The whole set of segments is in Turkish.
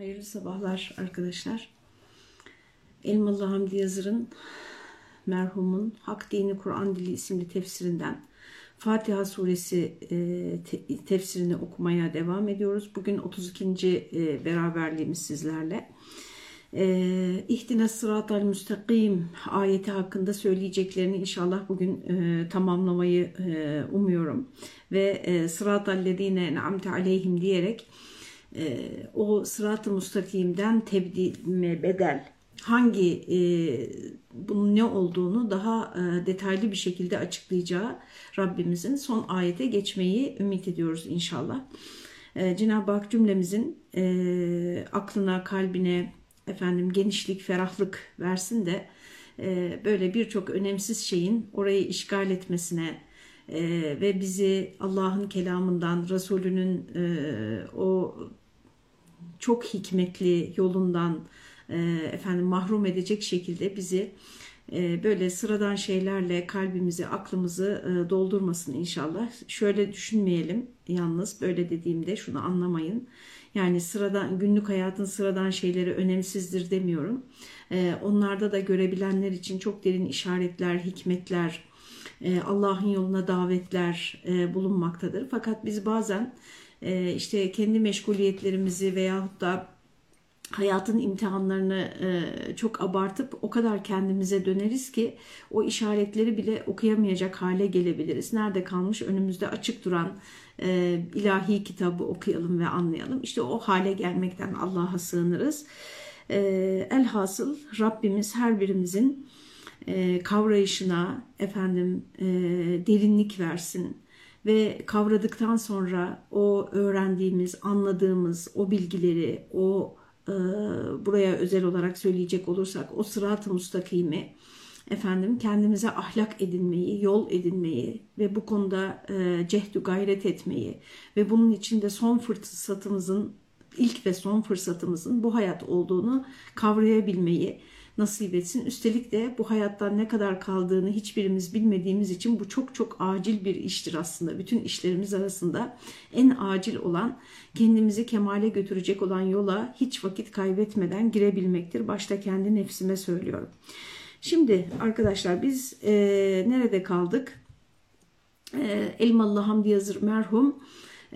Hayırlı sabahlar arkadaşlar. Elmalı Hamdi Yazır'ın merhumun Hak Dini Kur'an Dili isimli tefsirinden Fatiha suresi e, tefsirini okumaya devam ediyoruz. Bugün 32. E, beraberliğimiz sizlerle. E, İhtina sıratal müstakim ayeti hakkında söyleyeceklerini inşallah bugün tamamlamayı umuyorum. Ve sıratal lezine en'amte aleyhim diyerek e, o sırat-ı mustakimden tebdime bedel hangi e, bunun ne olduğunu daha e, detaylı bir şekilde açıklayacağı Rabbimizin son ayete geçmeyi ümit ediyoruz inşallah. E, Cenab-ı Hak cümlemizin e, aklına, kalbine efendim genişlik, ferahlık versin de e, böyle birçok önemsiz şeyin orayı işgal etmesine, e, ve bizi Allah'ın kelamından, Resulünün e, o çok hikmetli yolundan e, efendim mahrum edecek şekilde bizi e, böyle sıradan şeylerle kalbimizi, aklımızı e, doldurmasın inşallah. Şöyle düşünmeyelim yalnız böyle dediğimde şunu anlamayın. Yani sıradan günlük hayatın sıradan şeyleri önemsizdir demiyorum. Onlarda da görebilenler için çok derin işaretler, hikmetler, Allah'ın yoluna davetler bulunmaktadır. Fakat biz bazen e, işte kendi meşguliyetlerimizi veyahut da hayatın imtihanlarını e, çok abartıp o kadar kendimize döneriz ki o işaretleri bile okuyamayacak hale gelebiliriz. Nerede kalmış önümüzde açık duran e, ilahi kitabı okuyalım ve anlayalım. İşte o hale gelmekten Allah'a sığınırız. E, elhasıl Rabbimiz her birimizin kavrayışına efendim derinlik versin ve kavradıktan sonra o öğrendiğimiz, anladığımız o bilgileri, o e, buraya özel olarak söyleyecek olursak o sırat-ı mustakimi efendim kendimize ahlak edinmeyi, yol edinmeyi ve bu konuda e, cehdü gayret etmeyi ve bunun içinde son fırsatımızın ilk ve son fırsatımızın bu hayat olduğunu kavrayabilmeyi nasip etsin. Üstelik de bu hayattan ne kadar kaldığını hiçbirimiz bilmediğimiz için bu çok çok acil bir iştir aslında. Bütün işlerimiz arasında en acil olan kendimizi kemale götürecek olan yola hiç vakit kaybetmeden girebilmektir. Başta kendi nefsime söylüyorum. Şimdi arkadaşlar biz e, nerede kaldık? E, Elmalı Hamdi Yazır merhum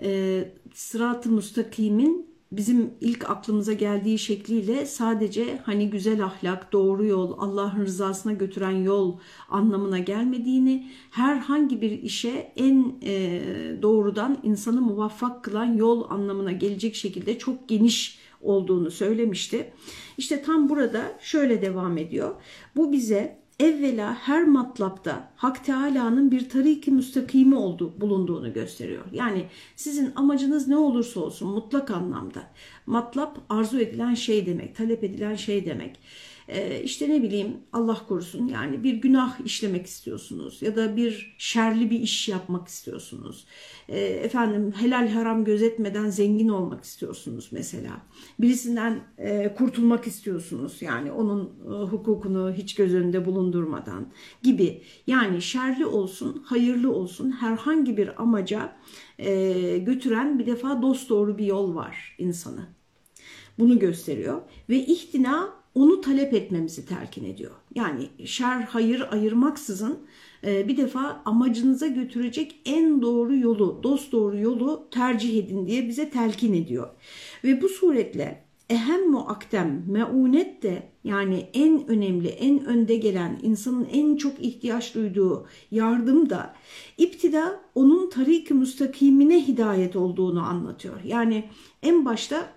e, Sırat-ı Mustakim'in bizim ilk aklımıza geldiği şekliyle sadece hani güzel ahlak, doğru yol, Allah'ın rızasına götüren yol anlamına gelmediğini, herhangi bir işe en e, doğrudan insanı muvaffak kılan yol anlamına gelecek şekilde çok geniş olduğunu söylemişti. İşte tam burada şöyle devam ediyor. Bu bize evvela her matlapta Hak Teala'nın bir tariki müstakimi oldu, bulunduğunu gösteriyor. Yani sizin amacınız ne olursa olsun mutlak anlamda matlap arzu edilen şey demek, talep edilen şey demek e, işte ne bileyim Allah korusun yani bir günah işlemek istiyorsunuz ya da bir şerli bir iş yapmak istiyorsunuz. E, efendim helal haram gözetmeden zengin olmak istiyorsunuz mesela. Birisinden e, kurtulmak istiyorsunuz yani onun e, hukukunu hiç göz önünde bulundurmadan gibi. Yani şerli olsun, hayırlı olsun herhangi bir amaca e, götüren bir defa dost doğru bir yol var insanı. Bunu gösteriyor ve ihtina onu talep etmemizi telkin ediyor. Yani şer hayır ayırmaksızın e, bir defa amacınıza götürecek en doğru yolu, dost doğru yolu tercih edin diye bize telkin ediyor. Ve bu suretle ehem muaktem, meunet de yani en önemli, en önde gelen, insanın en çok ihtiyaç duyduğu yardım da iptida onun tarik-i müstakimine hidayet olduğunu anlatıyor. Yani en başta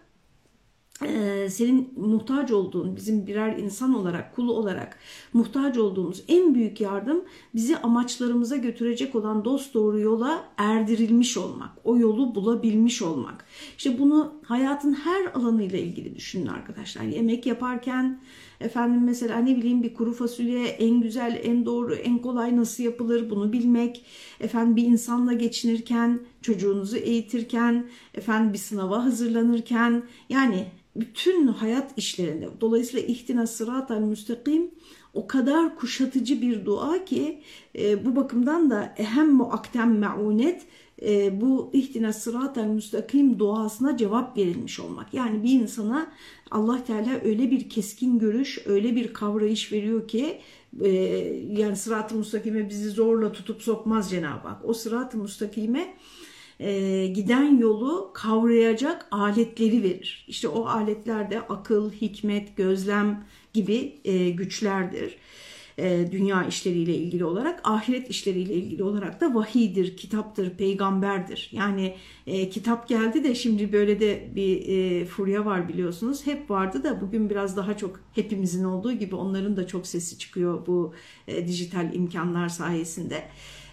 senin muhtaç olduğun, bizim birer insan olarak, kulu olarak muhtaç olduğumuz en büyük yardım bizi amaçlarımıza götürecek olan dost doğru yola erdirilmiş olmak, o yolu bulabilmiş olmak. İşte bunu hayatın her alanıyla ilgili düşünün arkadaşlar. Yemek yaparken, efendim mesela ne bileyim bir kuru fasulye en güzel, en doğru, en kolay nasıl yapılır bunu bilmek. Efendim bir insanla geçinirken, çocuğunuzu eğitirken, efendim bir sınava hazırlanırken yani bütün hayat işlerinde. Dolayısıyla ihtina sıratel müstakim o kadar kuşatıcı bir dua ki e, bu bakımdan da ehem muaktem meunet e, bu ihtina sıratel müstakim duasına cevap verilmiş olmak. Yani bir insana Allah Teala öyle bir keskin görüş, öyle bir kavrayış veriyor ki e, yani sırat-ı müstakime bizi zorla tutup sokmaz Cenab-ı Hak. O sırat-ı müstakime e, giden yolu kavrayacak aletleri verir. İşte o aletler de akıl, hikmet, gözlem gibi e, güçlerdir. E, dünya işleriyle ilgili olarak, ahiret işleriyle ilgili olarak da vahidir, kitaptır, peygamberdir. Yani e, kitap geldi de şimdi böyle de bir e, furya var biliyorsunuz. Hep vardı da bugün biraz daha çok hepimizin olduğu gibi onların da çok sesi çıkıyor bu e, dijital imkanlar sayesinde.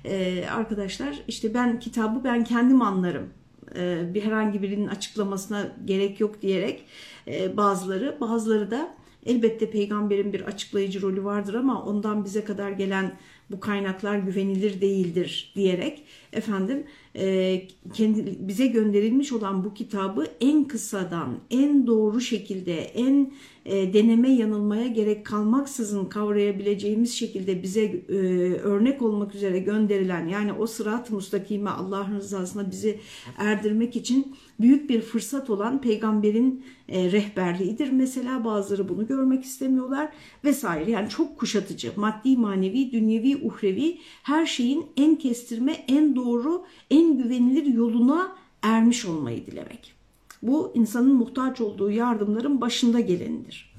E, arkadaşlar işte ben kitabı ben kendim anlarım. E, bir herhangi birinin açıklamasına gerek yok diyerek e, bazıları. Bazıları da Elbette peygamberin bir açıklayıcı rolü vardır ama ondan bize kadar gelen bu kaynaklar güvenilir değildir diyerek efendim e, kendi bize gönderilmiş olan bu kitabı en kısadan, en doğru şekilde, en e, deneme yanılmaya gerek kalmaksızın kavrayabileceğimiz şekilde bize e, örnek olmak üzere gönderilen yani o sırat-ı mustakime Allah'ın rızasına bizi erdirmek için büyük bir fırsat olan peygamberin e, rehberliğidir. Mesela bazıları bunu görmek istemiyorlar vesaire. Yani çok kuşatıcı, maddi, manevi, dünyevi, uhrevi her şeyin en kestirme, en doğru, en güvenilir yoluna ermiş olmayı dilemek. Bu insanın muhtaç olduğu yardımların başında gelenidir.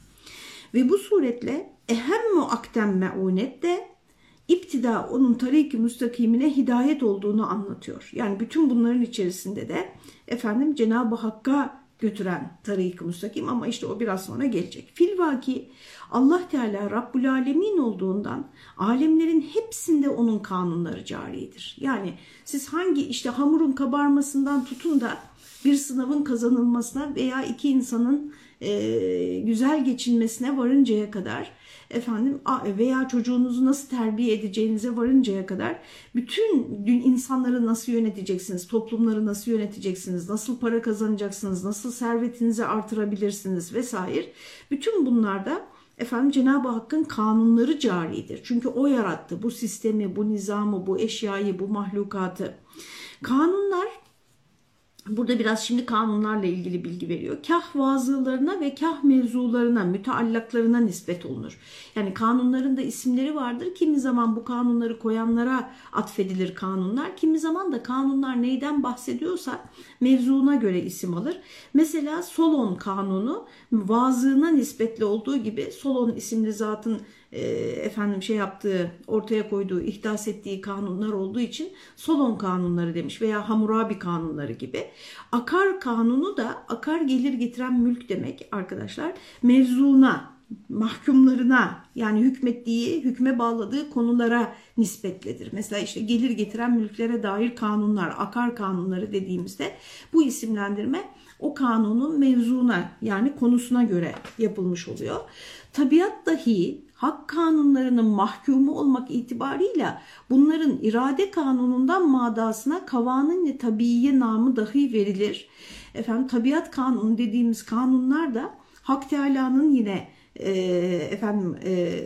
Ve bu suretle ehem aktem meunet de iptida onun tarik-i müstakimine hidayet olduğunu anlatıyor. Yani bütün bunların içerisinde de efendim Cenab-ı Hakk'a götüren tarik-i müstakim ama işte o biraz sonra gelecek. Filvaki Allah Teala Rabbul Alemin olduğundan alemlerin hepsinde onun kanunları caridir. Yani siz hangi işte hamurun kabarmasından tutun da bir sınavın kazanılmasına veya iki insanın e, güzel geçinmesine varıncaya kadar efendim veya çocuğunuzu nasıl terbiye edeceğinize varıncaya kadar bütün insanları nasıl yöneteceksiniz, toplumları nasıl yöneteceksiniz, nasıl para kazanacaksınız, nasıl servetinizi artırabilirsiniz vesaire. Bütün bunlarda efendim Cenab-ı Hakk'ın kanunları caridir. Çünkü o yarattı bu sistemi, bu nizamı, bu eşyayı, bu mahlukatı. Kanunlar Burada biraz şimdi kanunlarla ilgili bilgi veriyor. Kah vazılarına ve kah mevzularına, müteallaklarına nispet olunur. Yani kanunların da isimleri vardır. Kimi zaman bu kanunları koyanlara atfedilir kanunlar. Kimi zaman da kanunlar neyden bahsediyorsa mevzuuna göre isim alır. Mesela Solon kanunu vazığına nispetli olduğu gibi Solon isimli zatın efendim şey yaptığı, ortaya koyduğu, ihdas ettiği kanunlar olduğu için Solon kanunları demiş veya Hammurabi kanunları gibi. Akar kanunu da akar gelir getiren mülk demek arkadaşlar. Mevzuna, mahkumlarına yani hükmettiği, hükme bağladığı konulara nispetledir. Mesela işte gelir getiren mülklere dair kanunlar, akar kanunları dediğimizde bu isimlendirme o kanunun mevzuna yani konusuna göre yapılmış oluyor. Tabiat dahi hak kanunlarının mahkumu olmak itibarıyla bunların irade kanunundan madasına kavanın tabiiye namı dahi verilir. Efendim tabiat kanunu dediğimiz kanunlar da Hak Teala'nın yine e, efendim e,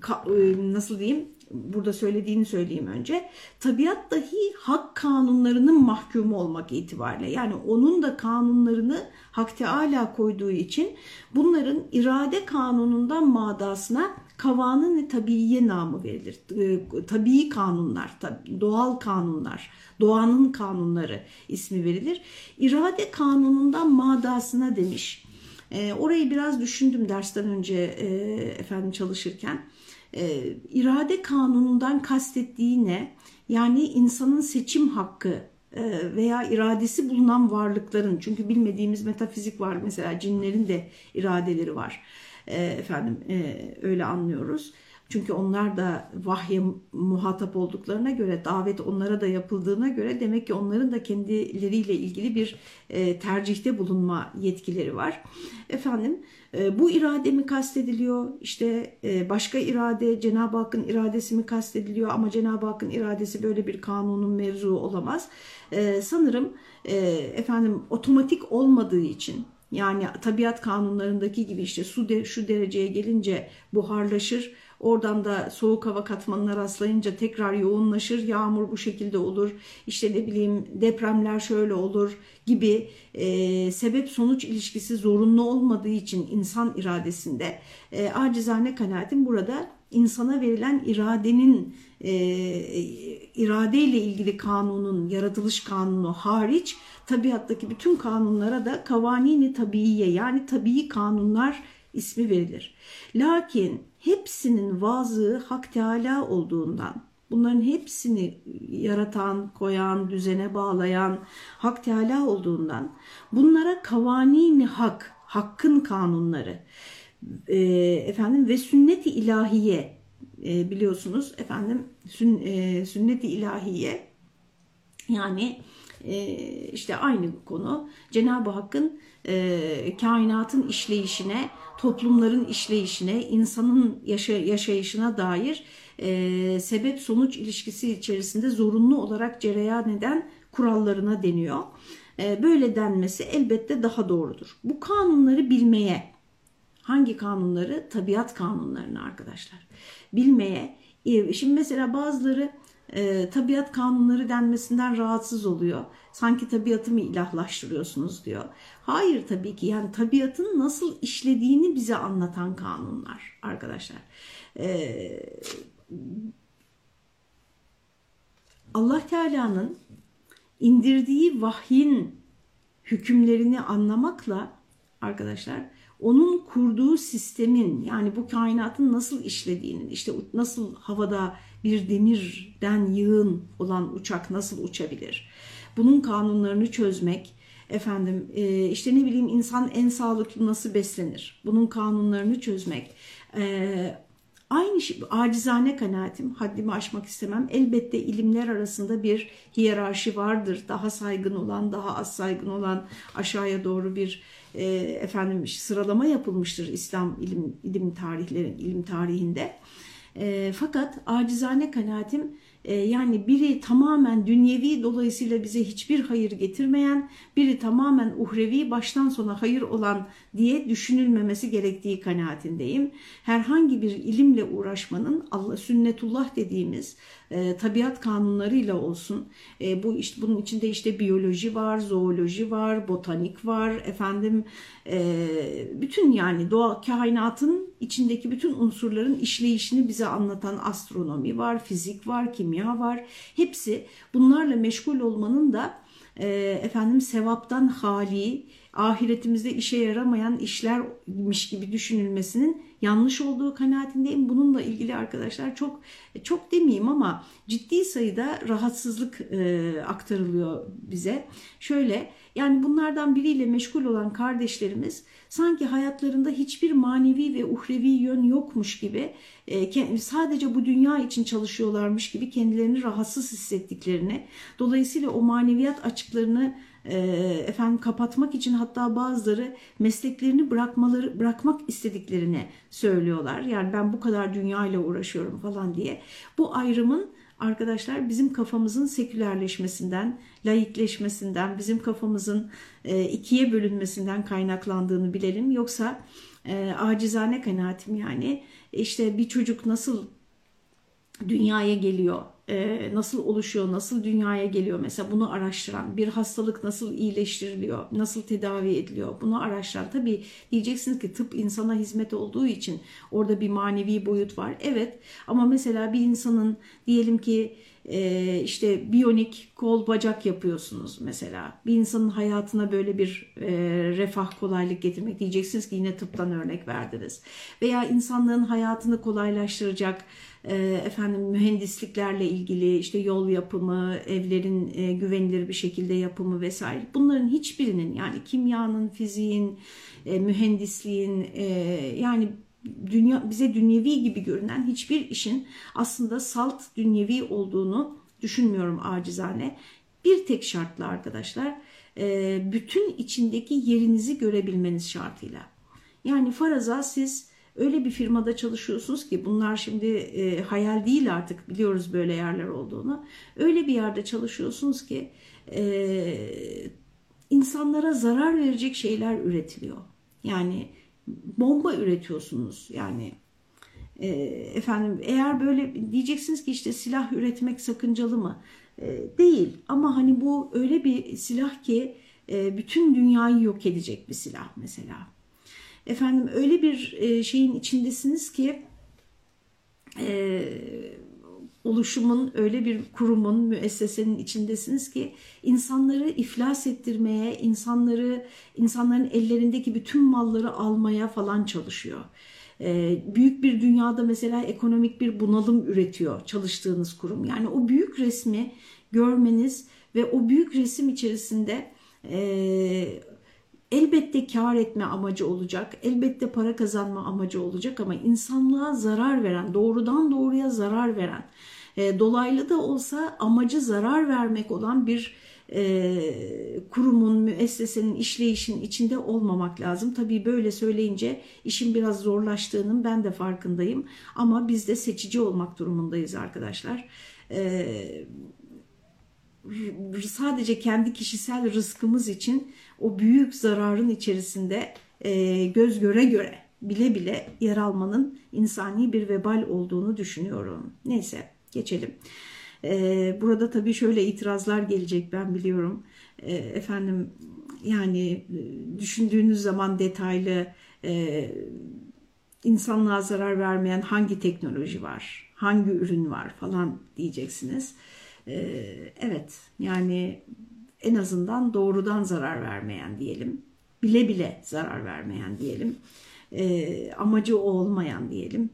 ka, e, nasıl diyeyim burada söylediğini söyleyeyim önce. Tabiat dahi hak kanunlarının mahkumu olmak itibariyle yani onun da kanunlarını Hak Teala koyduğu için bunların irade kanunundan madasına kavanın ve tabiiye namı verilir. E, tabii kanunlar, doğal kanunlar, doğanın kanunları ismi verilir. İrade kanunundan madasına demiş. E, orayı biraz düşündüm dersten önce e, efendim çalışırken e, irade kanunundan kastettiği ne? Yani insanın seçim hakkı e, veya iradesi bulunan varlıkların çünkü bilmediğimiz metafizik var mesela cinlerin de iradeleri var e, efendim öyle anlıyoruz çünkü onlar da vahye muhatap olduklarına göre, davet onlara da yapıldığına göre demek ki onların da kendileriyle ilgili bir tercihte bulunma yetkileri var. Efendim e, bu irade mi kastediliyor? İşte e, başka irade, Cenab-ı Hakk'ın iradesi mi kastediliyor? Ama Cenab-ı Hakk'ın iradesi böyle bir kanunun mevzu olamaz. E, sanırım e, efendim otomatik olmadığı için yani tabiat kanunlarındaki gibi işte su de, şu dereceye gelince buharlaşır, Oradan da soğuk hava katmanına rastlayınca tekrar yoğunlaşır. Yağmur bu şekilde olur. İşte ne bileyim depremler şöyle olur gibi e, sebep sonuç ilişkisi zorunlu olmadığı için insan iradesinde e, acizane kanaatim burada insana verilen iradenin e, iradeyle ilgili kanunun yaratılış kanunu hariç tabiattaki bütün kanunlara da kavanini tabiiye yani tabii kanunlar ismi verilir. Lakin hepsinin vazı Hak Teala olduğundan bunların hepsini yaratan, koyan, düzene bağlayan Hak Teala olduğundan bunlara kavanini hak, hakkın kanunları e, efendim ve sünnet-i ilahiye e, biliyorsunuz efendim sün, e, sünnet-i ilahiye yani e, işte aynı konu Cenab-ı Hakk'ın e, kainatın işleyişine, toplumların işleyişine, insanın yaşa, yaşayışına dair e, sebep sonuç ilişkisi içerisinde zorunlu olarak cereyan eden kurallarına deniyor. E, böyle denmesi elbette daha doğrudur. Bu kanunları bilmeye, hangi kanunları? Tabiat kanunlarını arkadaşlar. Bilmeye, e, şimdi mesela bazıları e, tabiat kanunları denmesinden rahatsız oluyor. Sanki tabiatı mı ilahlaştırıyorsunuz diyor. Hayır tabii ki yani tabiatın nasıl işlediğini bize anlatan kanunlar arkadaşlar. E, Allah Teala'nın indirdiği vahyin hükümlerini anlamakla arkadaşlar onun kurduğu sistemin yani bu kainatın nasıl işlediğinin işte nasıl havada bir demirden yığın olan uçak nasıl uçabilir? Bunun kanunlarını çözmek, efendim e, işte ne bileyim insan en sağlıklı nasıl beslenir? Bunun kanunlarını çözmek. E, aynı şey, acizane kanaatim, haddimi aşmak istemem. Elbette ilimler arasında bir hiyerarşi vardır. Daha saygın olan, daha az saygın olan aşağıya doğru bir e, efendim sıralama yapılmıştır İslam ilim ilim tarihlerin ilim tarihinde. Fakat acizane kanaatim e, yani biri tamamen dünyevi dolayısıyla bize hiçbir hayır getirmeyen, biri tamamen uhrevi baştan sona hayır olan diye düşünülmemesi gerektiği kanaatindeyim. Herhangi bir ilimle uğraşmanın Allah sünnetullah dediğimiz e, tabiat kanunlarıyla olsun. E, bu işte bunun içinde işte biyoloji var, zooloji var, botanik var, efendim e, bütün yani doğa kainatın içindeki bütün unsurların işleyişini bize anlatan astronomi var, fizik var, kimya var. Hepsi bunlarla meşgul olmanın da e, efendim sevaptan hali, ahiretimizde işe yaramayan işlermiş gibi düşünülmesinin yanlış olduğu kanaatindeyim. Bununla ilgili arkadaşlar çok çok demeyeyim ama ciddi sayıda rahatsızlık e, aktarılıyor bize. Şöyle yani bunlardan biriyle meşgul olan kardeşlerimiz sanki hayatlarında hiçbir manevi ve uhrevi yön yokmuş gibi e, sadece bu dünya için çalışıyorlarmış gibi kendilerini rahatsız hissettiklerini dolayısıyla o maneviyat açıklarını efendim kapatmak için hatta bazıları mesleklerini bırakmaları bırakmak istediklerini söylüyorlar. Yani ben bu kadar dünya ile uğraşıyorum falan diye. Bu ayrımın arkadaşlar bizim kafamızın sekülerleşmesinden, laikleşmesinden, bizim kafamızın e, ikiye bölünmesinden kaynaklandığını bilelim. Yoksa e, acizane kanaatim yani işte bir çocuk nasıl dünyaya geliyor, e, nasıl oluşuyor, nasıl dünyaya geliyor mesela bunu araştıran, bir hastalık nasıl iyileştiriliyor, nasıl tedavi ediliyor bunu araştıran. Tabii diyeceksiniz ki tıp insana hizmet olduğu için orada bir manevi boyut var. Evet ama mesela bir insanın diyelim ki e, işte biyonik kol bacak yapıyorsunuz mesela. Bir insanın hayatına böyle bir e, refah kolaylık getirmek diyeceksiniz ki yine tıptan örnek verdiniz. Veya insanlığın hayatını kolaylaştıracak efendim mühendisliklerle ilgili işte yol yapımı, evlerin e, güvenilir bir şekilde yapımı vesaire. Bunların hiçbirinin yani kimyanın, fiziğin, e, mühendisliğin e, yani dünya bize dünyevi gibi görünen hiçbir işin aslında salt dünyevi olduğunu düşünmüyorum acizane. Bir tek şartla arkadaşlar bütün içindeki yerinizi görebilmeniz şartıyla. Yani faraza siz öyle bir firmada çalışıyorsunuz ki bunlar şimdi e, hayal değil artık biliyoruz böyle yerler olduğunu. Öyle bir yerde çalışıyorsunuz ki e, insanlara zarar verecek şeyler üretiliyor. Yani bomba üretiyorsunuz yani E, efendim eğer böyle diyeceksiniz ki işte silah üretmek sakıncalı mı? E, değil ama hani bu öyle bir silah ki e, bütün dünyayı yok edecek bir silah mesela. Efendim öyle bir e, şeyin içindesiniz ki e, oluşumun öyle bir kurumun, müessesenin içindesiniz ki insanları iflas ettirmeye, insanları insanların ellerindeki bütün malları almaya falan çalışıyor. Ee, büyük bir dünyada mesela ekonomik bir bunalım üretiyor çalıştığınız kurum. Yani o büyük resmi görmeniz ve o büyük resim içerisinde e, elbette kar etme amacı olacak, elbette para kazanma amacı olacak ama insanlığa zarar veren, doğrudan doğruya zarar veren, e, dolaylı da olsa amacı zarar vermek olan bir e, kurumun, müessesenin, işleyişin içinde olmamak lazım. Tabii böyle söyleyince işin biraz zorlaştığının ben de farkındayım. Ama biz de seçici olmak durumundayız arkadaşlar. E, sadece kendi kişisel rızkımız için o büyük zararın içerisinde e, göz göre göre bile bile yer almanın insani bir vebal olduğunu düşünüyorum. Neyse geçelim. E, burada tabii şöyle itirazlar gelecek ben biliyorum. E, efendim yani e, düşündüğünüz zaman detaylı e, insanlığa zarar vermeyen hangi teknoloji var, hangi ürün var falan diyeceksiniz. E, evet yani en azından doğrudan zarar vermeyen diyelim. Bile bile zarar vermeyen diyelim. E, amacı o olmayan diyelim.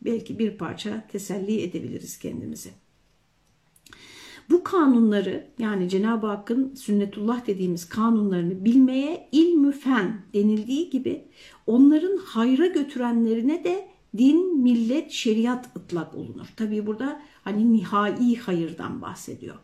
Belki bir parça teselli edebiliriz kendimizi. Bu kanunları yani Cenab-ı Hakk'ın sünnetullah dediğimiz kanunlarını bilmeye ilmü fen denildiği gibi onların hayra götürenlerine de din, millet, şeriat ıtlak olunur. Tabii burada hani nihai hayırdan bahsediyor.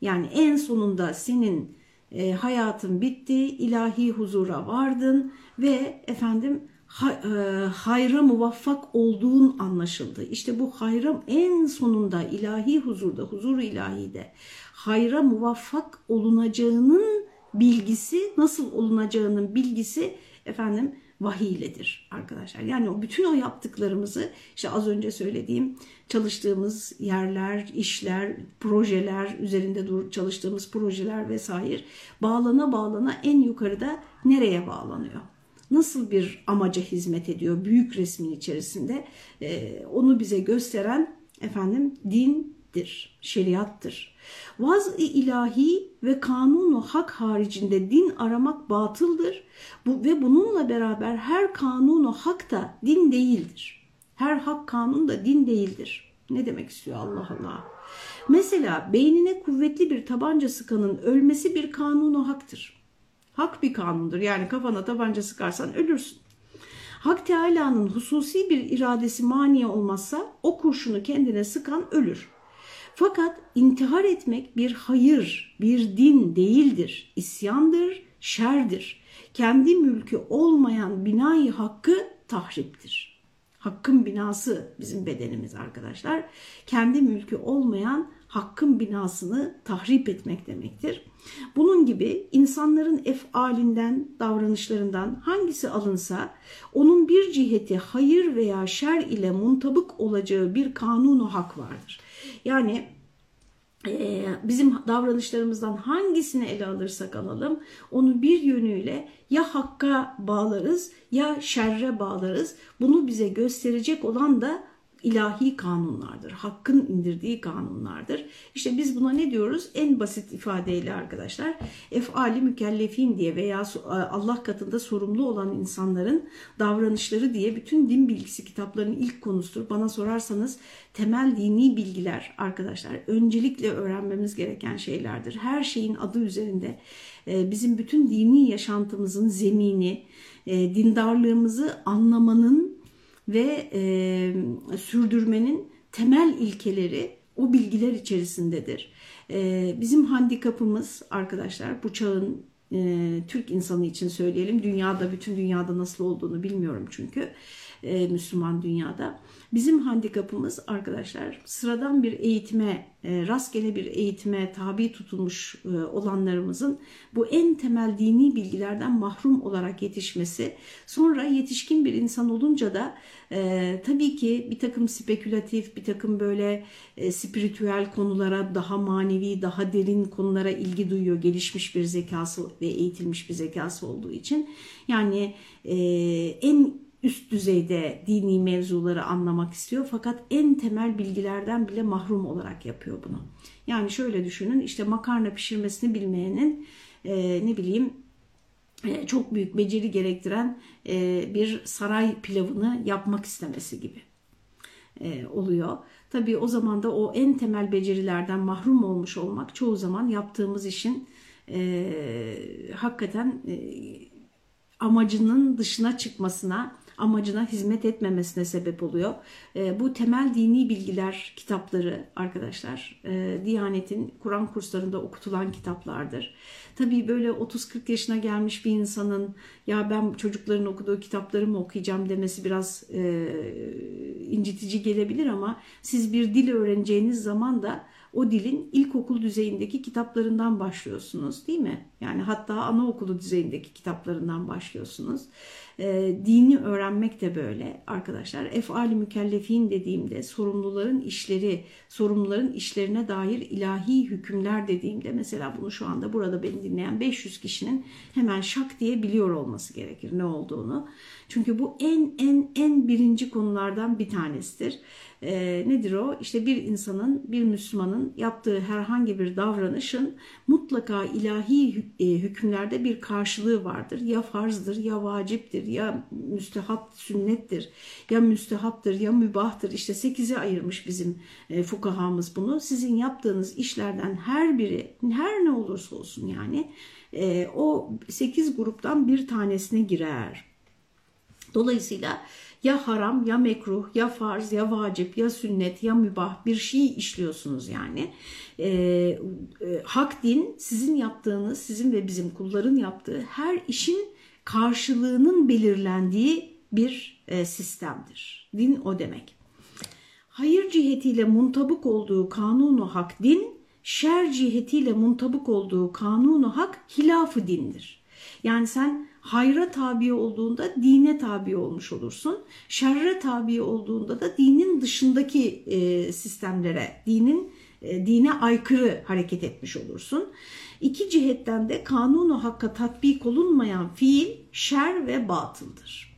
Yani en sonunda senin e, hayatın bitti, ilahi huzura vardın ve efendim e, hayra muvaffak olduğun anlaşıldı. İşte bu hayra en sonunda ilahi huzurda, huzur ilahide hayra muvaffak olunacağının bilgisi, nasıl olunacağının bilgisi efendim vahiyledir arkadaşlar. Yani o bütün o yaptıklarımızı işte az önce söylediğim çalıştığımız yerler, işler, projeler, üzerinde dur çalıştığımız projeler vesaire bağlana bağlana en yukarıda nereye bağlanıyor? Nasıl bir amaca hizmet ediyor büyük resmin içerisinde? Ee, onu bize gösteren efendim dindir, şeriattır. Vaz-ı ilahi ve kanunu hak haricinde din aramak batıldır. Bu, ve bununla beraber her kanunu hak da din değildir. Her hak kanun da din değildir. Ne demek istiyor Allah Allah? Mesela beynine kuvvetli bir tabanca sıkanın ölmesi bir kanunu haktır. Hak bir kanundur. Yani kafana tabanca sıkarsan ölürsün. Hak Teala'nın hususi bir iradesi mani olmazsa o kurşunu kendine sıkan ölür. Fakat intihar etmek bir hayır, bir din değildir. İsyandır, şerdir. Kendi mülkü olmayan binayı hakkı tahriptir. Hakkın binası bizim bedenimiz arkadaşlar. Kendi mülkü olmayan hakkın binasını tahrip etmek demektir. Bunun gibi insanların efalinden, davranışlarından hangisi alınsa onun bir ciheti hayır veya şer ile muntabık olacağı bir kanunu hak vardır. Yani e, bizim davranışlarımızdan hangisini ele alırsak alalım onu bir yönüyle ya hakka bağlarız ya şerre bağlarız. Bunu bize gösterecek olan da ilahi kanunlardır. Hakkın indirdiği kanunlardır. İşte biz buna ne diyoruz? En basit ifadeyle arkadaşlar efali mükellefin diye veya Allah katında sorumlu olan insanların davranışları diye bütün din bilgisi kitaplarının ilk konusudur. Bana sorarsanız temel dini bilgiler arkadaşlar öncelikle öğrenmemiz gereken şeylerdir. Her şeyin adı üzerinde e, bizim bütün dini yaşantımızın zemini, e, dindarlığımızı anlamanın ve e, sürdürmenin temel ilkeleri o bilgiler içerisindedir. E, bizim handikapımız arkadaşlar bu çağın e, Türk insanı için söyleyelim. Dünyada, bütün dünyada nasıl olduğunu bilmiyorum çünkü e, Müslüman dünyada. Bizim handikapımız arkadaşlar sıradan bir eğitime, e, rastgele bir eğitime tabi tutulmuş e, olanlarımızın bu en temel dini bilgilerden mahrum olarak yetişmesi. Sonra yetişkin bir insan olunca da e, tabii ki bir takım spekülatif, bir takım böyle e, spiritüel konulara, daha manevi, daha derin konulara ilgi duyuyor. Gelişmiş bir zekası ve eğitilmiş bir zekası olduğu için. Yani e, en üst düzeyde dini mevzuları anlamak istiyor fakat en temel bilgilerden bile mahrum olarak yapıyor bunu. Yani şöyle düşünün işte makarna pişirmesini bilmeyenin e, ne bileyim e, çok büyük beceri gerektiren e, bir saray pilavını yapmak istemesi gibi e, oluyor. Tabii o zaman da o en temel becerilerden mahrum olmuş olmak çoğu zaman yaptığımız işin e, hakikaten e, amacının dışına çıkmasına amacına hizmet etmemesine sebep oluyor. E, bu temel dini bilgiler kitapları arkadaşlar e, Diyanet'in Kur'an kurslarında okutulan kitaplardır. Tabii böyle 30-40 yaşına gelmiş bir insanın ya ben çocukların okuduğu kitapları mı okuyacağım demesi biraz e, incitici gelebilir ama siz bir dil öğreneceğiniz zaman da o dilin ilkokul düzeyindeki kitaplarından başlıyorsunuz değil mi? Yani hatta anaokulu düzeyindeki kitaplarından başlıyorsunuz. E, dini öğrenmek de böyle arkadaşlar. Efali mükellefin dediğimde sorumluların işleri, sorumluların işlerine dair ilahi hükümler dediğimde mesela bunu şu anda burada beni dinleyen 500 kişinin hemen şak diye biliyor olması gerekir ne olduğunu. Çünkü bu en en en birinci konulardan bir tanesidir. E, nedir o? İşte bir insanın, bir Müslümanın yaptığı herhangi bir davranışın mutlaka ilahi e, hükümlerde bir karşılığı vardır. Ya farzdır, ya vaciptir, ya müstehap sünnettir, ya müstehaptır, ya mübahtır. İşte sekize ayırmış bizim e, fukahamız bunu. Sizin yaptığınız işlerden her biri, her ne olursa olsun yani e, o sekiz gruptan bir tanesine girer. Dolayısıyla ya haram ya mekruh ya farz ya vacip ya sünnet ya mübah bir şey işliyorsunuz yani. E, e, hak din sizin yaptığınız sizin ve bizim kulların yaptığı her işin karşılığının belirlendiği bir e, sistemdir. Din o demek. Hayır cihetiyle muntabık olduğu kanunu hak din, şer cihetiyle muntabık olduğu kanunu hak hilafı dindir. Yani sen hayra tabi olduğunda dine tabi olmuş olursun. Şerre tabi olduğunda da dinin dışındaki e, sistemlere, dinin e, dine aykırı hareket etmiş olursun. İki cihetten de kanunu hakka tatbik olunmayan fiil şer ve batıldır.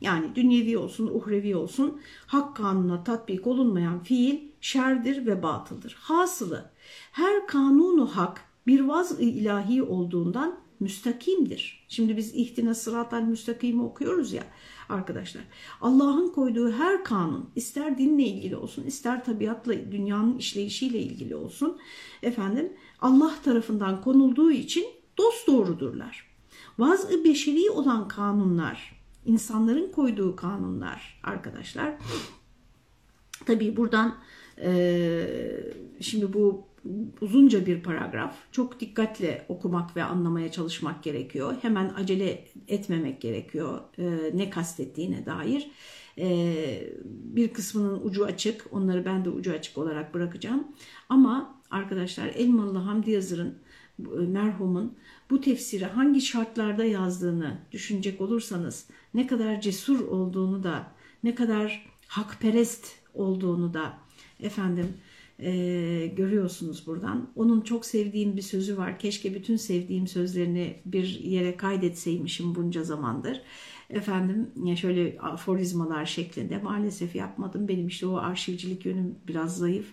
Yani dünyevi olsun, uhrevi olsun hak kanuna tatbik olunmayan fiil şerdir ve batıldır. Hasılı her kanunu hak bir vaz-ı ilahi olduğundan müstakimdir. Şimdi biz ihtina sıratal müstakimi okuyoruz ya arkadaşlar. Allah'ın koyduğu her kanun ister dinle ilgili olsun ister tabiatla dünyanın işleyişiyle ilgili olsun efendim Allah tarafından konulduğu için dost doğrudurlar. Vaz-ı beşeri olan kanunlar insanların koyduğu kanunlar arkadaşlar tabii buradan e, şimdi bu uzunca bir paragraf. Çok dikkatle okumak ve anlamaya çalışmak gerekiyor. Hemen acele etmemek gerekiyor e, ne kastettiğine dair. E, bir kısmının ucu açık. Onları ben de ucu açık olarak bırakacağım. Ama arkadaşlar Elmalı Hamdi Yazır'ın e, merhumun bu tefsiri hangi şartlarda yazdığını düşünecek olursanız ne kadar cesur olduğunu da ne kadar hakperest olduğunu da efendim e, görüyorsunuz buradan. Onun çok sevdiğim bir sözü var. Keşke bütün sevdiğim sözlerini bir yere kaydetseymişim bunca zamandır. Efendim ya şöyle aforizmalar şeklinde maalesef yapmadım. Benim işte o arşivcilik yönüm biraz zayıf.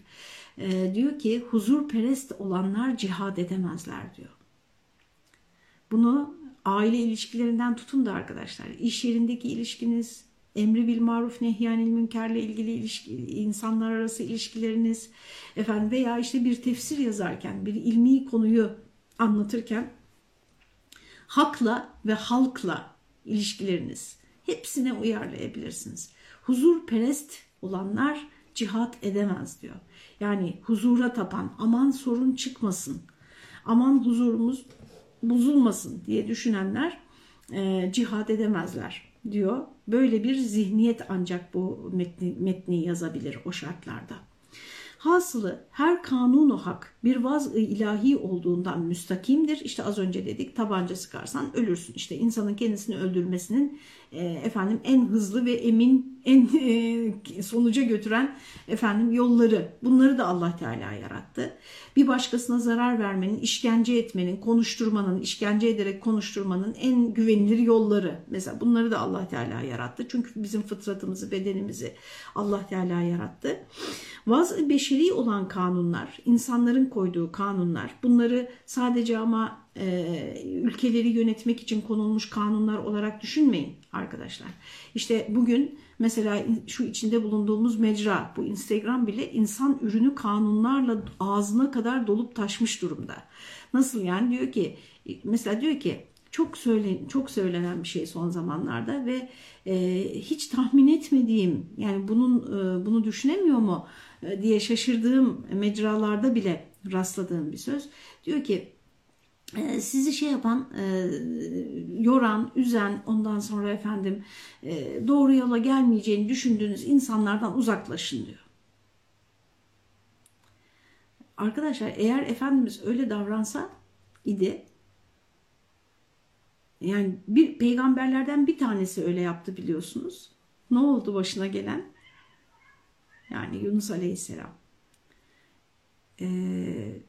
E, diyor ki huzurperest olanlar cihad edemezler diyor. Bunu aile ilişkilerinden tutun da arkadaşlar. iş yerindeki ilişkiniz, emri bil maruf nehyanil münkerle ilgili ilişki, insanlar arası ilişkileriniz efendim veya işte bir tefsir yazarken bir ilmi konuyu anlatırken hakla ve halkla ilişkileriniz hepsine uyarlayabilirsiniz. Huzur perest olanlar cihat edemez diyor. Yani huzura tapan aman sorun çıkmasın aman huzurumuz bozulmasın diye düşünenler e, cihad edemezler diyor. Böyle bir zihniyet ancak bu metni, metni yazabilir o şartlarda. Hasılı her kanunu hak bir vaz ilahi olduğundan müstakimdir. İşte az önce dedik tabanca sıkarsan ölürsün. İşte insanın kendisini öldürmesinin e, efendim en hızlı ve emin en e, sonuca götüren efendim yolları bunları da Allah Teala yarattı. Bir başkasına zarar vermenin, işkence etmenin, konuşturmanın, işkence ederek konuşturmanın en güvenilir yolları. Mesela bunları da Allah Teala yarattı. Çünkü bizim fıtratımızı, bedenimizi Allah Teala yarattı. Vaz beşeri olan kanunlar, insanların koyduğu kanunlar, bunları sadece ama e, ülkeleri yönetmek için konulmuş kanunlar olarak düşünmeyin arkadaşlar. İşte bugün mesela şu içinde bulunduğumuz mecra, bu Instagram bile insan ürünü kanunlarla ağzına kadar dolup taşmış durumda. Nasıl yani diyor ki, mesela diyor ki çok söyle, çok söylenen bir şey son zamanlarda ve e, hiç tahmin etmediğim yani bunun e, bunu düşünemiyor mu e, diye şaşırdığım mecralarda bile rastladığım bir söz. Diyor ki e, sizi şey yapan, e, yoran, üzen, ondan sonra efendim e, doğru yola gelmeyeceğini düşündüğünüz insanlardan uzaklaşın diyor. Arkadaşlar eğer Efendimiz öyle davransa idi, yani bir peygamberlerden bir tanesi öyle yaptı biliyorsunuz. Ne oldu başına gelen? Yani Yunus Aleyhisselam. Eee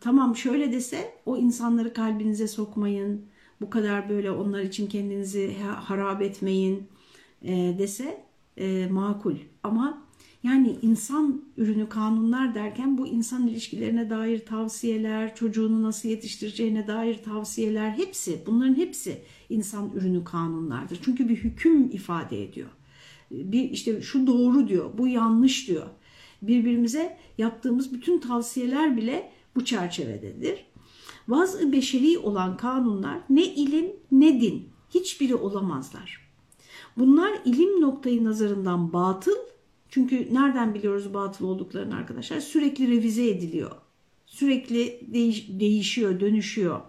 tamam şöyle dese o insanları kalbinize sokmayın. Bu kadar böyle onlar için kendinizi harap etmeyin e, dese e, makul. Ama yani insan ürünü kanunlar derken bu insan ilişkilerine dair tavsiyeler, çocuğunu nasıl yetiştireceğine dair tavsiyeler hepsi bunların hepsi insan ürünü kanunlardır. Çünkü bir hüküm ifade ediyor. Bir işte şu doğru diyor, bu yanlış diyor. Birbirimize yaptığımız bütün tavsiyeler bile bu çerçevededir. Vaz-ı beşeri olan kanunlar ne ilim ne din hiçbiri olamazlar. Bunlar ilim noktayı nazarından batıl çünkü nereden biliyoruz batıl olduklarını arkadaşlar? Sürekli revize ediliyor. Sürekli değiş, değişiyor, dönüşüyor.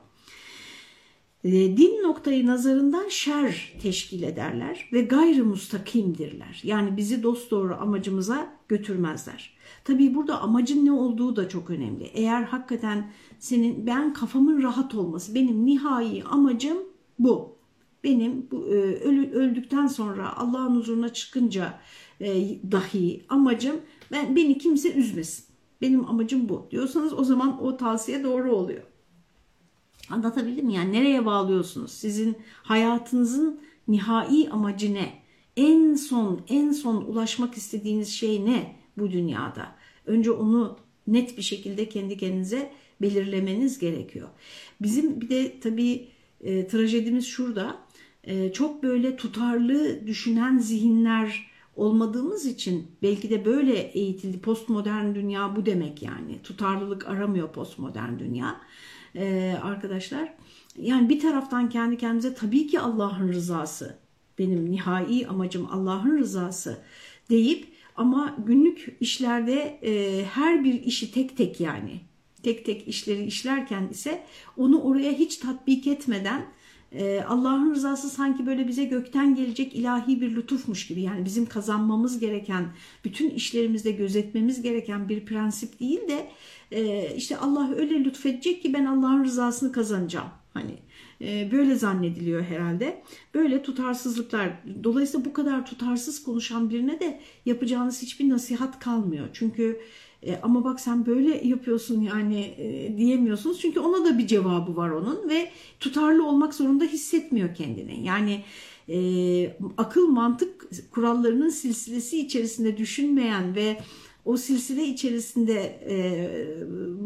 E, din noktayı nazarından şer teşkil ederler ve gayrı mustakimdirler. Yani bizi dosdoğru amacımıza götürmezler. Tabii burada amacın ne olduğu da çok önemli. Eğer hakikaten senin ben kafamın rahat olması, benim nihai amacım bu. Benim bu, e, ölü, öldükten sonra Allah'ın huzuruna çıkınca e, dahi amacım ben beni kimse üzmesin. Benim amacım bu diyorsanız o zaman o tavsiye doğru oluyor. Anlatabildim mi? Yani nereye bağlıyorsunuz? Sizin hayatınızın nihai amacı ne? En son en son ulaşmak istediğiniz şey ne? bu dünyada. Önce onu net bir şekilde kendi kendinize belirlemeniz gerekiyor. Bizim bir de tabii e, trajedimiz şurada. E, çok böyle tutarlı düşünen zihinler olmadığımız için belki de böyle eğitildi. Postmodern dünya bu demek yani. Tutarlılık aramıyor postmodern dünya. E, arkadaşlar yani bir taraftan kendi kendimize tabii ki Allah'ın rızası benim nihai amacım Allah'ın rızası deyip ama günlük işlerde e, her bir işi tek tek yani tek tek işleri işlerken ise onu oraya hiç tatbik etmeden e, Allah'ın rızası sanki böyle bize gökten gelecek ilahi bir lütufmuş gibi yani bizim kazanmamız gereken bütün işlerimizde gözetmemiz gereken bir prensip değil de e, işte Allah öyle lütfedecek ki ben Allah'ın rızasını kazanacağım. Hani böyle zannediliyor herhalde. Böyle tutarsızlıklar. Dolayısıyla bu kadar tutarsız konuşan birine de yapacağınız hiçbir nasihat kalmıyor. Çünkü e, ama bak sen böyle yapıyorsun yani e, diyemiyorsunuz. Çünkü ona da bir cevabı var onun ve tutarlı olmak zorunda hissetmiyor kendini. Yani e, akıl mantık kurallarının silsilesi içerisinde düşünmeyen ve o silsile içerisinde e,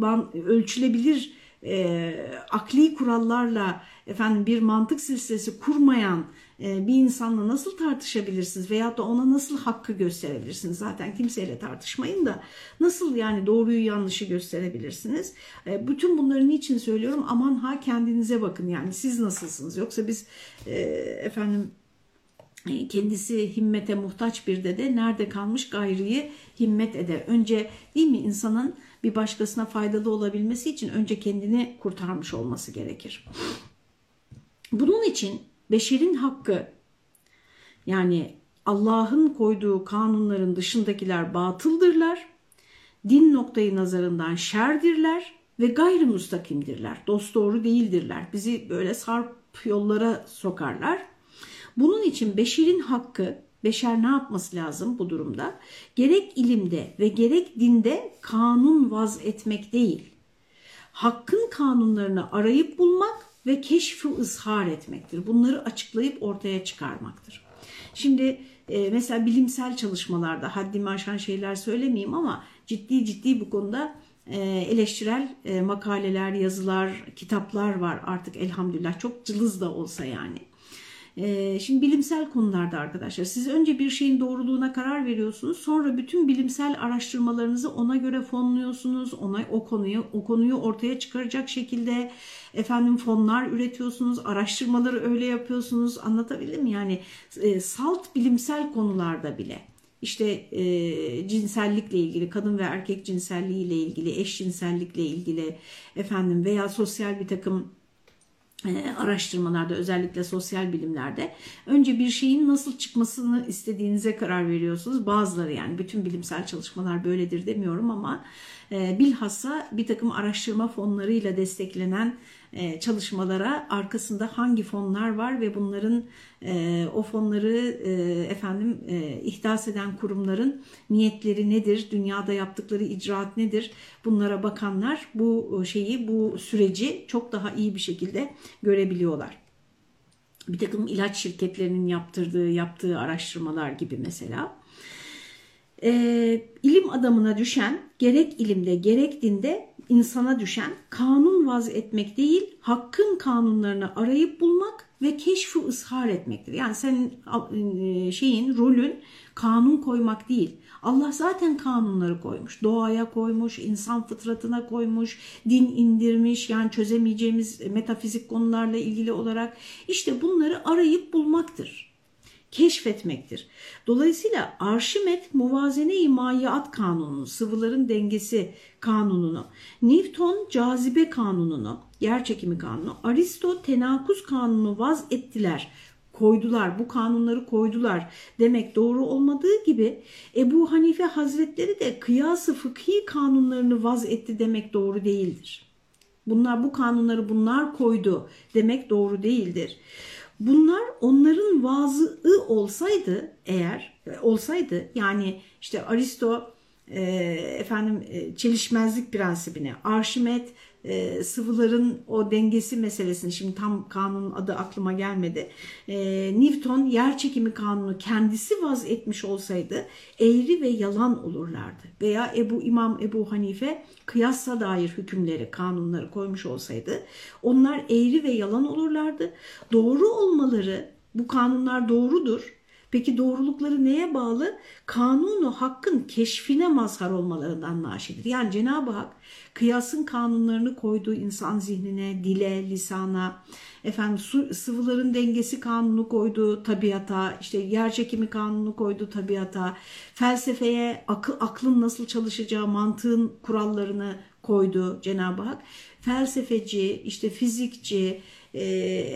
ban, ölçülebilir e, akli kurallarla efendim bir mantık silsilesi kurmayan e, bir insanla nasıl tartışabilirsiniz veya da ona nasıl hakkı gösterebilirsiniz? Zaten kimseyle tartışmayın da nasıl yani doğruyu yanlışı gösterebilirsiniz? E, bütün bunları niçin söylüyorum? Aman ha kendinize bakın yani siz nasılsınız? Yoksa biz e, efendim e, kendisi himmete muhtaç bir dede nerede kalmış gayrıyı himmet eder. Önce değil mi insanın bir başkasına faydalı olabilmesi için önce kendini kurtarmış olması gerekir. Bunun için beşerin hakkı yani Allah'ın koyduğu kanunların dışındakiler batıldırlar. Din noktayı nazarından şerdirler ve gayrimustakimdirler. Dost doğru değildirler. Bizi böyle sarp yollara sokarlar. Bunun için beşerin hakkı, beşer ne yapması lazım bu durumda? Gerek ilimde ve gerek dinde kanun vaz etmek değil. Hakkın kanunlarını arayıp bulmak ve keşfi ızhar etmektir. Bunları açıklayıp ortaya çıkarmaktır. Şimdi e, mesela bilimsel çalışmalarda haddimi aşan şeyler söylemeyeyim ama ciddi ciddi bu konuda e, eleştirel e, makaleler, yazılar, kitaplar var artık elhamdülillah çok cılız da olsa yani. Ee, şimdi bilimsel konularda arkadaşlar siz önce bir şeyin doğruluğuna karar veriyorsunuz. Sonra bütün bilimsel araştırmalarınızı ona göre fonluyorsunuz. Ona o konuyu o konuyu ortaya çıkaracak şekilde efendim fonlar üretiyorsunuz. Araştırmaları öyle yapıyorsunuz. Anlatabildim mi? Yani e, salt bilimsel konularda bile işte e, cinsellikle ilgili, kadın ve erkek cinselliğiyle ilgili, eşcinsellikle ilgili efendim veya sosyal bir takım araştırmalarda özellikle sosyal bilimlerde önce bir şeyin nasıl çıkmasını istediğinize karar veriyorsunuz. Bazıları yani bütün bilimsel çalışmalar böyledir demiyorum ama e, bilhassa bir takım araştırma fonlarıyla desteklenen e, çalışmalara arkasında hangi fonlar var ve bunların e, o fonları e, efendim ihdas eden kurumların niyetleri nedir, dünyada yaptıkları icraat nedir bunlara bakanlar bu şeyi bu süreci çok daha iyi bir şekilde görebiliyorlar. Bir takım ilaç şirketlerinin yaptırdığı yaptığı araştırmalar gibi mesela e, ilim adamına düşen gerek ilimde gerek dinde insana düşen kanun vaz etmek değil hakkın kanunlarını arayıp bulmak ve keşfu ızhar etmektir. Yani senin e, şeyin rolün kanun koymak değil. Allah zaten kanunları koymuş. Doğaya koymuş, insan fıtratına koymuş, din indirmiş. Yani çözemeyeceğimiz metafizik konularla ilgili olarak işte bunları arayıp bulmaktır keşfetmektir. Dolayısıyla Arşimet muvazene-i mayyat kanununu, sıvıların dengesi kanununu, Newton cazibe kanununu, yer çekimi kanunu, Aristo tenakuz kanunu vaz ettiler koydular, bu kanunları koydular demek doğru olmadığı gibi Ebu Hanife Hazretleri de kıyası fıkhi kanunlarını vaz etti demek doğru değildir. Bunlar bu kanunları bunlar koydu demek doğru değildir. Bunlar onların vaazı olsaydı eğer olsaydı yani işte Aristo e, efendim e, çelişmezlik prensibini, Arşimet e, sıvıların o dengesi meselesini şimdi tam kanunun adı aklıma gelmedi. E, Newton yer çekimi kanunu kendisi vaz etmiş olsaydı eğri ve yalan olurlardı. Veya Ebu İmam Ebu Hanife kıyasla dair hükümleri, kanunları koymuş olsaydı onlar eğri ve yalan olurlardı. Doğru olmaları bu kanunlar doğrudur Peki doğrulukları neye bağlı? Kanunu hakkın keşfine mazhar olmalarından naşidir. Yani Cenab-ı Hak kıyasın kanunlarını koyduğu insan zihnine, dile, lisana, efendim su, sıvıların dengesi kanunu koydu tabiata, işte yer çekimi kanunu koydu tabiata, felsefeye akıl, aklın nasıl çalışacağı, mantığın kurallarını koydu Cenab-ı Hak. Felsefeci, işte fizikçi,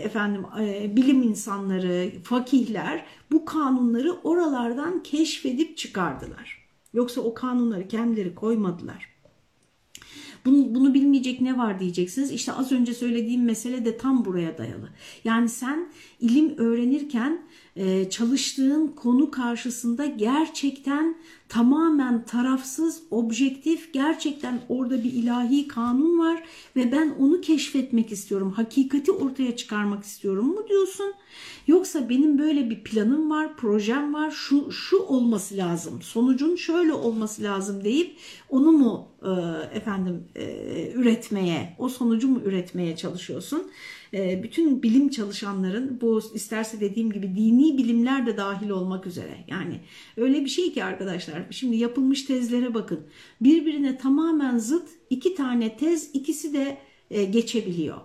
efendim e, bilim insanları, fakihler bu kanunları oralardan keşfedip çıkardılar. Yoksa o kanunları kendileri koymadılar. Bunu, bunu bilmeyecek ne var diyeceksiniz. İşte az önce söylediğim mesele de tam buraya dayalı. Yani sen ilim öğrenirken e, çalıştığın konu karşısında gerçekten tamamen tarafsız, objektif, gerçekten orada bir ilahi kanun var ve ben onu keşfetmek istiyorum, hakikati ortaya çıkarmak istiyorum mu diyorsun? Yoksa benim böyle bir planım var, projem var, şu, şu olması lazım, sonucun şöyle olması lazım deyip onu mu e, efendim e, üretmeye, o sonucu mu üretmeye çalışıyorsun? E, bütün bilim çalışanların bu isterse dediğim gibi dini bilimler de dahil olmak üzere yani öyle bir şey ki arkadaşlar şimdi yapılmış tezlere bakın birbirine tamamen zıt iki tane tez ikisi de e, geçebiliyor.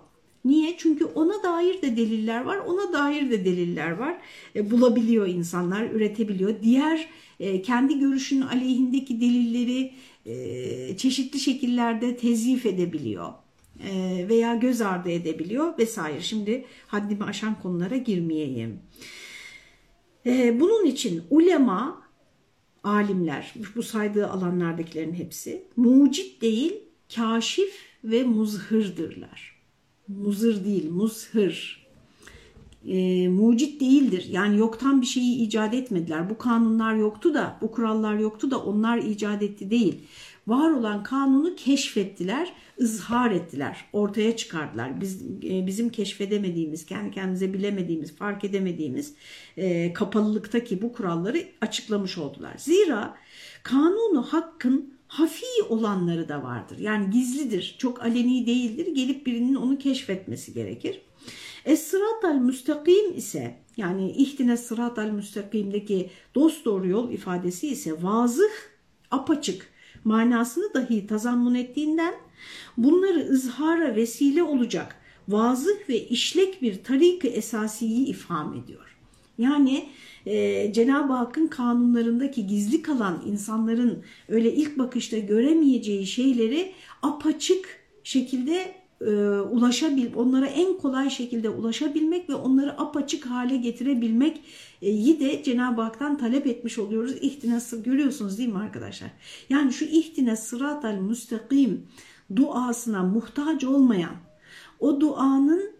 Niye? Çünkü ona dair de deliller var, ona dair de deliller var. E, bulabiliyor insanlar, üretebiliyor. Diğer e, kendi görüşünün aleyhindeki delilleri e, çeşitli şekillerde tezyif edebiliyor veya göz ardı edebiliyor vesaire. Şimdi haddimi aşan konulara girmeyeyim. E, bunun için ulema, alimler, bu saydığı alanlardakilerin hepsi mucit değil, kaşif ve muzhırdırlar. Muzır değil, muzhır. E, mucit değildir. Yani yoktan bir şeyi icat etmediler. Bu kanunlar yoktu da, bu kurallar yoktu da onlar icat etti değil. Var olan kanunu keşfettiler, ızhar ettiler, ortaya çıkardılar. Biz, e, bizim keşfedemediğimiz, kendi kendimize bilemediğimiz, fark edemediğimiz e, kapalılıktaki bu kuralları açıklamış oldular. Zira kanunu hakkın hafi olanları da vardır. Yani gizlidir, çok aleni değildir. Gelip birinin onu keşfetmesi gerekir. Es-sıratal müstakim ise yani ihtine sıratal müstakimdeki dost doğru yol ifadesi ise vazıh, apaçık manasını dahi tazammun ettiğinden bunları ızhara vesile olacak vazıh ve işlek bir tarik-ı esasiyi ifham ediyor. Yani e, Cenab-ı Hakk'ın kanunlarındaki gizli kalan insanların öyle ilk bakışta göremeyeceği şeyleri apaçık şekilde ulaşabil, onlara en kolay şekilde ulaşabilmek ve onları apaçık hale getirebilmek yi de Cenab-ı Hak'tan talep etmiş oluyoruz. İhtinas görüyorsunuz değil mi arkadaşlar? Yani şu ihtinas sıratal müstakim duasına muhtaç olmayan o duanın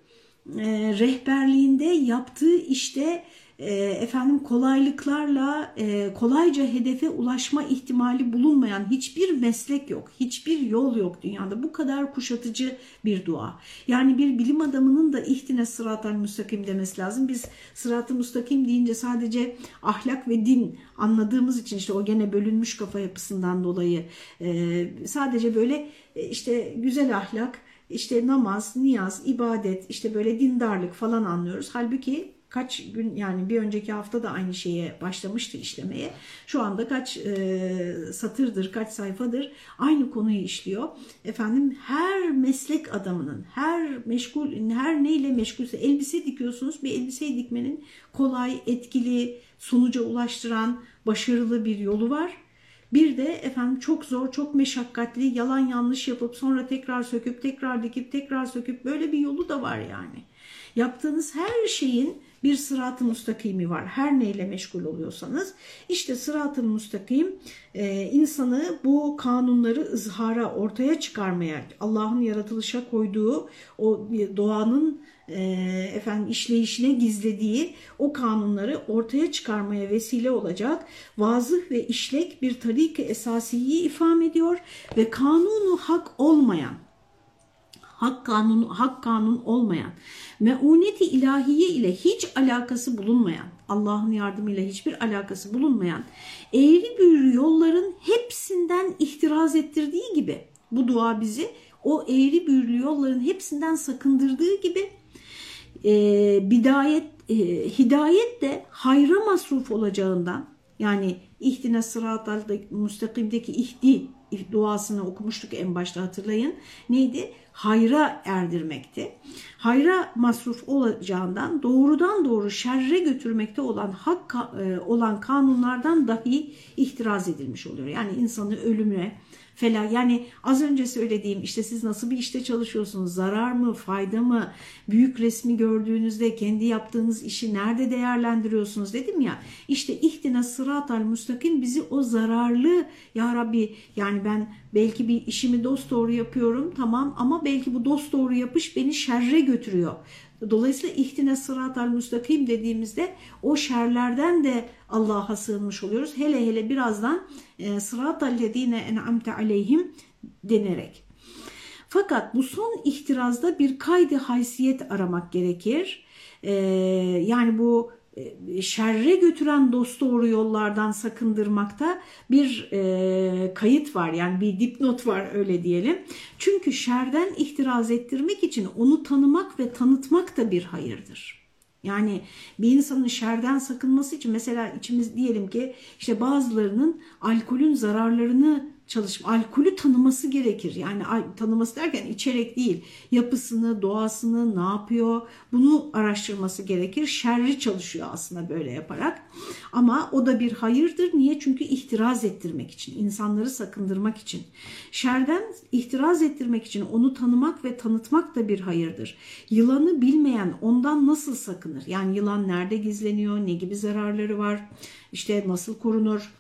e, rehberliğinde yaptığı işte e, efendim kolaylıklarla e, kolayca hedefe ulaşma ihtimali bulunmayan hiçbir meslek yok, hiçbir yol yok dünyada. Bu kadar kuşatıcı bir dua. Yani bir bilim adamının da ihtine sıratal müstakim demesi lazım. Biz sıratı müstakim deyince sadece ahlak ve din anladığımız için işte o gene bölünmüş kafa yapısından dolayı e, sadece böyle e, işte güzel ahlak, işte namaz, niyaz, ibadet, işte böyle dindarlık falan anlıyoruz. Halbuki kaç gün yani bir önceki hafta da aynı şeye başlamıştı işlemeye. Şu anda kaç e, satırdır, kaç sayfadır aynı konuyu işliyor. Efendim her meslek adamının, her meşgul, her neyle meşgulse elbise dikiyorsunuz. Bir elbiseyi dikmenin kolay, etkili, sonuca ulaştıran başarılı bir yolu var. Bir de efendim çok zor, çok meşakkatli, yalan yanlış yapıp sonra tekrar söküp, tekrar dikip, tekrar söküp böyle bir yolu da var yani. Yaptığınız her şeyin bir sırat-ı müstakimi var. Her neyle meşgul oluyorsanız işte sırat-ı müstakim e, insanı bu kanunları ızhara ortaya çıkarmaya Allah'ın yaratılışa koyduğu o doğanın e, efendim işleyişine gizlediği o kanunları ortaya çıkarmaya vesile olacak vazıh ve işlek bir tarik esasiyi ifam ediyor ve kanunu hak olmayan hak kanunu hak kanun olmayan meuneti ilahiye ile hiç alakası bulunmayan Allah'ın yardımıyla hiçbir alakası bulunmayan eğri büğrü yolların hepsinden ihtiraz ettirdiği gibi bu dua bizi o eğri büğrü yolların hepsinden sakındırdığı gibi e, bidayet e, hidayet de hayra masruf olacağından yani ihtine sıratal müstakimdeki ihdi duasını okumuştuk en başta hatırlayın. Neydi? Hayra erdirmekti. Hayra masruf olacağından doğrudan doğru şerre götürmekte olan hak e, olan kanunlardan dahi ihtiraz edilmiş oluyor. Yani insanı ölümüne, fela yani az önce söylediğim işte siz nasıl bir işte çalışıyorsunuz? Zarar mı fayda mı? Büyük resmi gördüğünüzde kendi yaptığınız işi nerede değerlendiriyorsunuz dedim ya. İşte ihtina sıratal müstakim bizi o zararlı ya Rabbi yani ben belki bir işimi dost doğru yapıyorum tamam ama belki bu dost doğru yapış beni şerre götürüyor. Dolayısıyla ihtine sıratal müstakim dediğimizde o şerlerden de Allah'a sığınmış oluyoruz. Hele hele birazdan e, sıratal lezine en'amte aleyhim denerek. Fakat bu son ihtirazda bir kaydı haysiyet aramak gerekir. Ee, yani bu e, şerre götüren dost doğru yollardan sakındırmakta bir e, kayıt var yani bir dipnot var öyle diyelim. Çünkü şerden ihtiraz ettirmek için onu tanımak ve tanıtmak da bir hayırdır. Yani bir insanın şerden sakınması için mesela içimiz diyelim ki işte bazılarının alkolün zararlarını çalışma, alkolü tanıması gerekir. Yani tanıması derken içerek değil, yapısını, doğasını, ne yapıyor bunu araştırması gerekir. Şerri çalışıyor aslında böyle yaparak. Ama o da bir hayırdır. Niye? Çünkü ihtiraz ettirmek için, insanları sakındırmak için. Şerden ihtiraz ettirmek için onu tanımak ve tanıtmak da bir hayırdır. Yılanı bilmeyen ondan nasıl sakınır? Yani yılan nerede gizleniyor, ne gibi zararları var, işte nasıl korunur?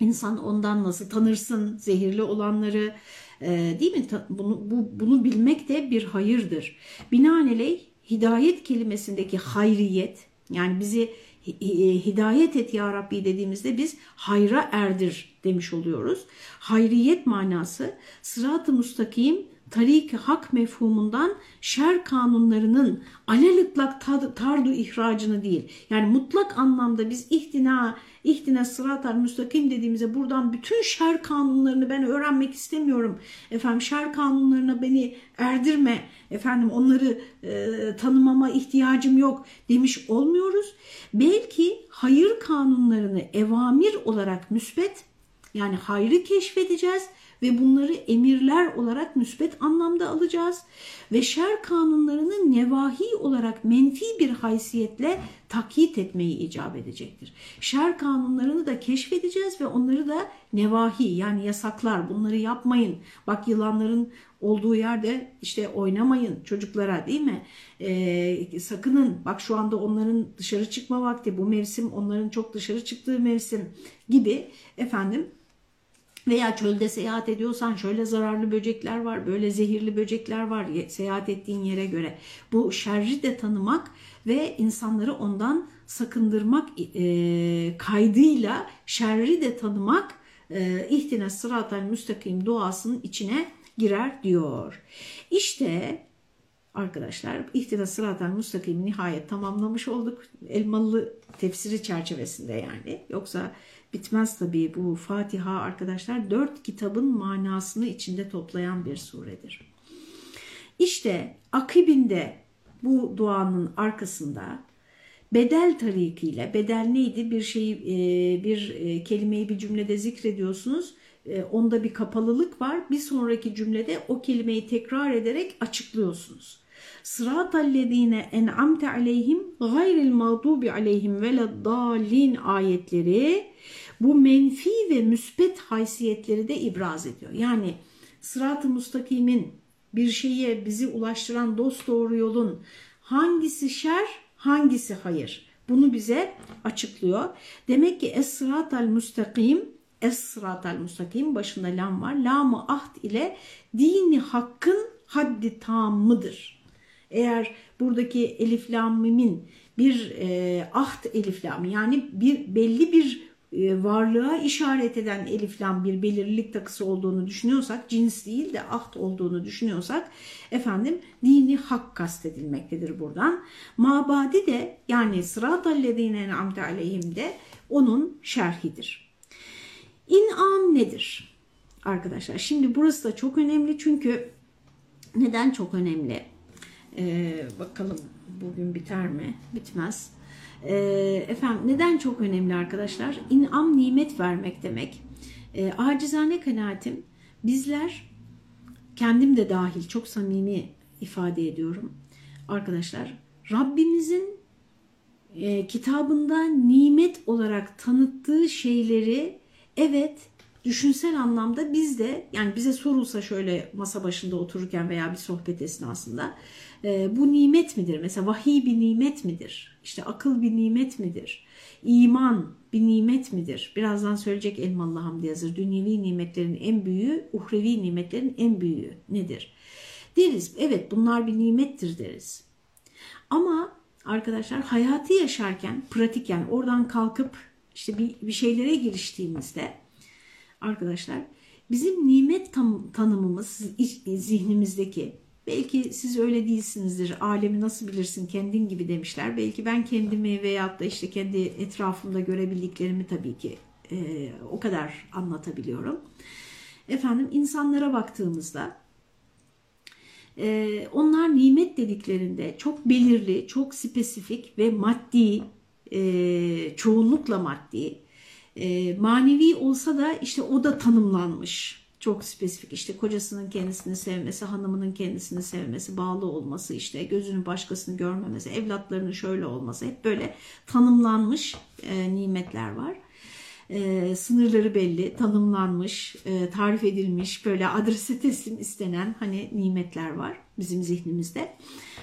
İnsan ondan nasıl tanırsın zehirli olanları e, değil mi? Bunu, bu, bunu bilmek de bir hayırdır. Binaenaleyh hidayet kelimesindeki hayriyet yani bizi hidayet et ya Rabbi dediğimizde biz hayra erdir demiş oluyoruz. Hayriyet manası sırat-ı mustakim tarik hak mefhumundan şer kanunlarının alelitlak tardu ihracını değil. Yani mutlak anlamda biz ihtina, ihtina sıratar müstakim dediğimizde buradan bütün şer kanunlarını ben öğrenmek istemiyorum. Efendim şer kanunlarına beni erdirme. Efendim onları e, tanımama ihtiyacım yok demiş olmuyoruz. Belki hayır kanunlarını evamir olarak müsbet yani hayrı keşfedeceğiz ve bunları emirler olarak müsbet anlamda alacağız ve şer kanunlarını nevahi olarak menfi bir haysiyetle takyit etmeyi icap edecektir. Şer kanunlarını da keşfedeceğiz ve onları da nevahi yani yasaklar bunları yapmayın. Bak yılanların olduğu yerde işte oynamayın çocuklara değil mi? Ee, sakının bak şu anda onların dışarı çıkma vakti bu mevsim onların çok dışarı çıktığı mevsim gibi efendim veya çölde seyahat ediyorsan şöyle zararlı böcekler var, böyle zehirli böcekler var seyahat ettiğin yere göre. Bu şerri de tanımak ve insanları ondan sakındırmak e, kaydıyla şerri de tanımak e, ihtine sıratel müstakim duasının içine girer diyor. İşte arkadaşlar ihtine sıratel müstakim nihayet tamamlamış olduk. Elmalı tefsiri çerçevesinde yani. Yoksa bitmez tabii bu Fatiha arkadaşlar dört kitabın manasını içinde toplayan bir suredir. İşte akibinde bu duanın arkasında bedel tarikiyle bedel neydi bir şeyi e, bir e, kelimeyi bir cümlede zikrediyorsunuz e, onda bir kapalılık var bir sonraki cümlede o kelimeyi tekrar ederek açıklıyorsunuz. Sıratallezine en'amte aleyhim gayril mağdubi aleyhim veleddallin ayetleri bu menfi ve müspet haysiyetleri de ibraz ediyor. Yani sırat-ı mustakimin bir şeye bizi ulaştıran dost doğru yolun hangisi şer hangisi hayır bunu bize açıklıyor. Demek ki es-sıratal müstakim es-sıratal müstakim başında lam var. Lamı ahd ile dini hakkın haddi tamıdır. Eğer buradaki elif lamimin bir e, ahd elif lamı yani bir belli bir e, varlığa işaret eden elif lam bir belirlilik takısı olduğunu düşünüyorsak, cins değil de ahd olduğunu düşünüyorsak efendim dini hak kastedilmektedir buradan. Mabadi de yani sıratallezine en'amte aleyhim de onun şerhidir. İn'am nedir? Arkadaşlar şimdi burası da çok önemli çünkü neden çok önemli? Ee, bakalım bugün biter mi? Bitmez. E, efendim neden çok önemli arkadaşlar? İnam nimet vermek demek. E, acizane kanaatim bizler kendim de dahil çok samimi ifade ediyorum. Arkadaşlar Rabbimizin e, kitabında nimet olarak tanıttığı şeyleri evet düşünsel anlamda biz de yani bize sorulsa şöyle masa başında otururken veya bir sohbet esnasında e, bu nimet midir? Mesela vahiy bir nimet midir? İşte akıl bir nimet midir? İman bir nimet midir? Birazdan söyleyecek Elmalı Hamdi Yazır. Dünyevi nimetlerin en büyüğü, uhrevi nimetlerin en büyüğü nedir? Deriz evet bunlar bir nimettir deriz. Ama arkadaşlar hayatı yaşarken pratik yani oradan kalkıp işte bir, bir şeylere giriştiğimizde arkadaşlar bizim nimet tanımımız zihnimizdeki belki siz öyle değilsinizdir alemi nasıl bilirsin kendin gibi demişler belki ben kendimi veyahut da işte kendi etrafımda görebildiklerimi tabii ki e, o kadar anlatabiliyorum efendim insanlara baktığımızda e, onlar nimet dediklerinde çok belirli çok spesifik ve maddi e, çoğunlukla maddi E, manevi olsa da işte o da tanımlanmış. Çok spesifik işte kocasının kendisini sevmesi, hanımının kendisini sevmesi, bağlı olması, işte gözünün başkasını görmemesi, evlatlarının şöyle olması hep böyle tanımlanmış e, nimetler var. E, sınırları belli, tanımlanmış, e, tarif edilmiş, böyle adrese teslim istenen hani nimetler var bizim zihnimizde.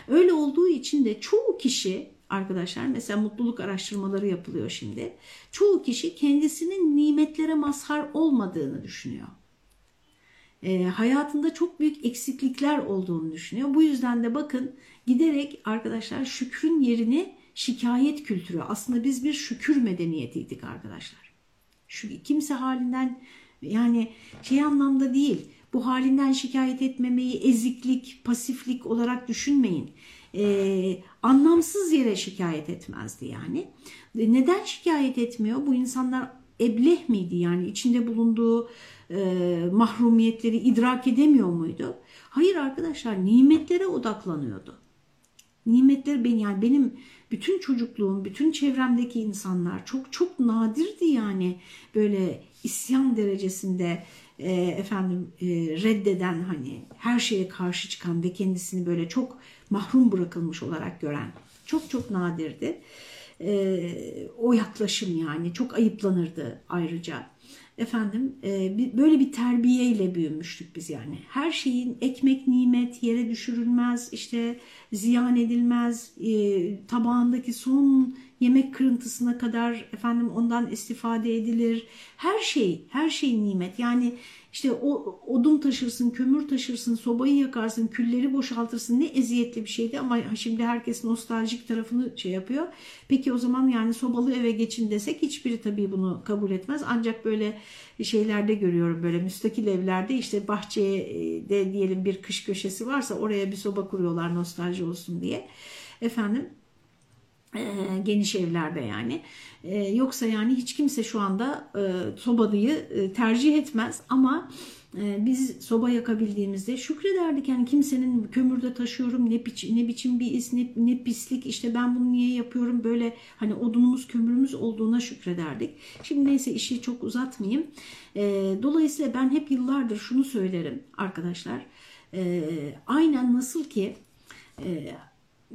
Öyle olduğu için de çoğu kişi arkadaşlar mesela mutluluk araştırmaları yapılıyor şimdi. Çoğu kişi kendisinin nimetlere mazhar olmadığını düşünüyor. E, hayatında çok büyük eksiklikler olduğunu düşünüyor. Bu yüzden de bakın giderek arkadaşlar şükrün yerini şikayet kültürü. Aslında biz bir şükür medeniyetiydik arkadaşlar. Şu kimse halinden yani şey anlamda değil. Bu halinden şikayet etmemeyi eziklik, pasiflik olarak düşünmeyin. Ee, anlamsız yere şikayet etmezdi yani. Neden şikayet etmiyor? Bu insanlar ebleh miydi yani içinde bulunduğu e, mahrumiyetleri idrak edemiyor muydu? Hayır arkadaşlar nimetlere odaklanıyordu. Nimetler ben yani benim bütün çocukluğum, bütün çevremdeki insanlar çok çok nadirdi yani böyle isyan derecesinde e, efendim e, reddeden hani her şeye karşı çıkan ve kendisini böyle çok mahrum bırakılmış olarak gören çok çok nadirdi. E, o yaklaşım yani çok ayıplanırdı ayrıca. Efendim e, böyle bir terbiyeyle büyümüştük biz yani. Her şeyin ekmek nimet yere düşürülmez, işte ziyan edilmez, e, tabağındaki son yemek kırıntısına kadar efendim ondan istifade edilir. Her şey, her şey nimet. Yani işte o odun taşırsın, kömür taşırsın, sobayı yakarsın, külleri boşaltırsın. Ne eziyetli bir şeydi ama şimdi herkes nostaljik tarafını şey yapıyor. Peki o zaman yani sobalı eve geçin desek hiçbiri tabii bunu kabul etmez. Ancak böyle şeylerde görüyorum böyle müstakil evlerde işte bahçeye de diyelim bir kış köşesi varsa oraya bir soba kuruyorlar nostalji olsun diye. Efendim geniş evlerde yani. E, yoksa yani hiç kimse şu anda e, sobalıyı e, tercih etmez ama e, biz soba yakabildiğimizde şükrederdik yani kimsenin kömürde taşıyorum ne, biç, ne biçim bir is ne, ne pislik işte ben bunu niye yapıyorum böyle hani odunumuz kömürümüz olduğuna şükrederdik. Şimdi neyse işi çok uzatmayayım. E, dolayısıyla ben hep yıllardır şunu söylerim arkadaşlar. Aynen nasıl ki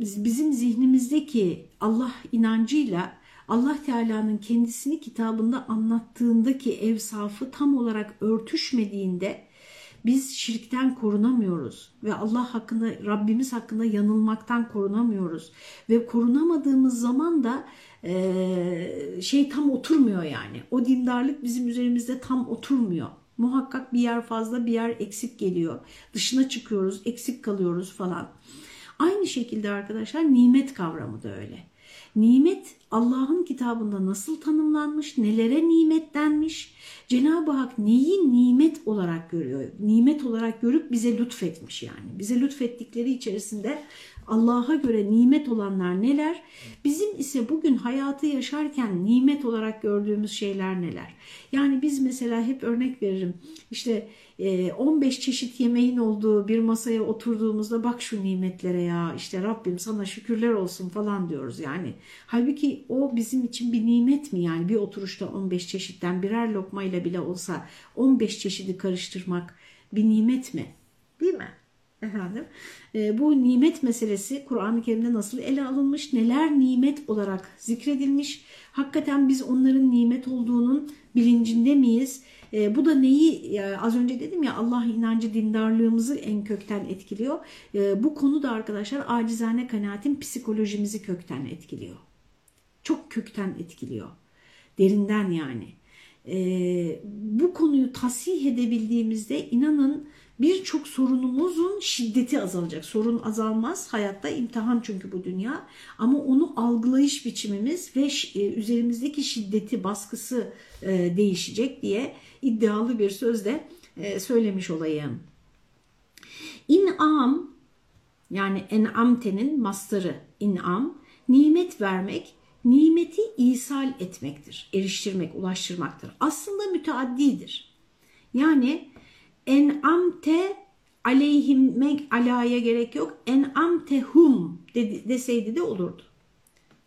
bizim zihnimizdeki Allah inancıyla Allah Teala'nın kendisini kitabında anlattığındaki evsafı tam olarak örtüşmediğinde biz şirkten korunamıyoruz ve Allah hakkında Rabbimiz hakkında yanılmaktan korunamıyoruz ve korunamadığımız zaman da e, şey tam oturmuyor yani o dindarlık bizim üzerimizde tam oturmuyor. Muhakkak bir yer fazla bir yer eksik geliyor. Dışına çıkıyoruz, eksik kalıyoruz falan. Aynı şekilde arkadaşlar nimet kavramı da öyle. Nimet Allah'ın kitabında nasıl tanımlanmış, nelere nimet denmiş, Cenab-ı Hak neyi nimet olarak görüyor, nimet olarak görüp bize lütfetmiş yani. Bize lütfettikleri içerisinde Allah'a göre nimet olanlar neler? Bizim ise bugün hayatı yaşarken nimet olarak gördüğümüz şeyler neler? Yani biz mesela hep örnek veririm. İşte 15 e, çeşit yemeğin olduğu bir masaya oturduğumuzda bak şu nimetlere ya işte Rabbim sana şükürler olsun falan diyoruz yani. Halbuki o bizim için bir nimet mi yani bir oturuşta 15 çeşitten birer lokmayla bile olsa 15 çeşidi karıştırmak bir nimet mi? Değil mi? Efendim, e, bu nimet meselesi Kur'an-ı Kerim'de nasıl ele alınmış, neler nimet olarak zikredilmiş, hakikaten biz onların nimet olduğunun bilincinde miyiz? E, bu da neyi, e, az önce dedim ya Allah inancı dindarlığımızı en kökten etkiliyor. E, bu konu da arkadaşlar acizane kanaatin psikolojimizi kökten etkiliyor. Çok kökten etkiliyor. Derinden yani. E, bu konuyu tasih edebildiğimizde inanın birçok sorunumuzun şiddeti azalacak. Sorun azalmaz. Hayatta imtihan çünkü bu dünya. Ama onu algılayış biçimimiz ve e, üzerimizdeki şiddeti, baskısı e, değişecek diye iddialı bir sözle e, söylemiş olayım. İn'am yani en'amtenin mastarı in'am nimet vermek nimeti isal etmektir, eriştirmek, ulaştırmaktır. Aslında müteaddidir. Yani en'amte aleyhim alaya gerek yok. En'amtehum deseydi de olurdu.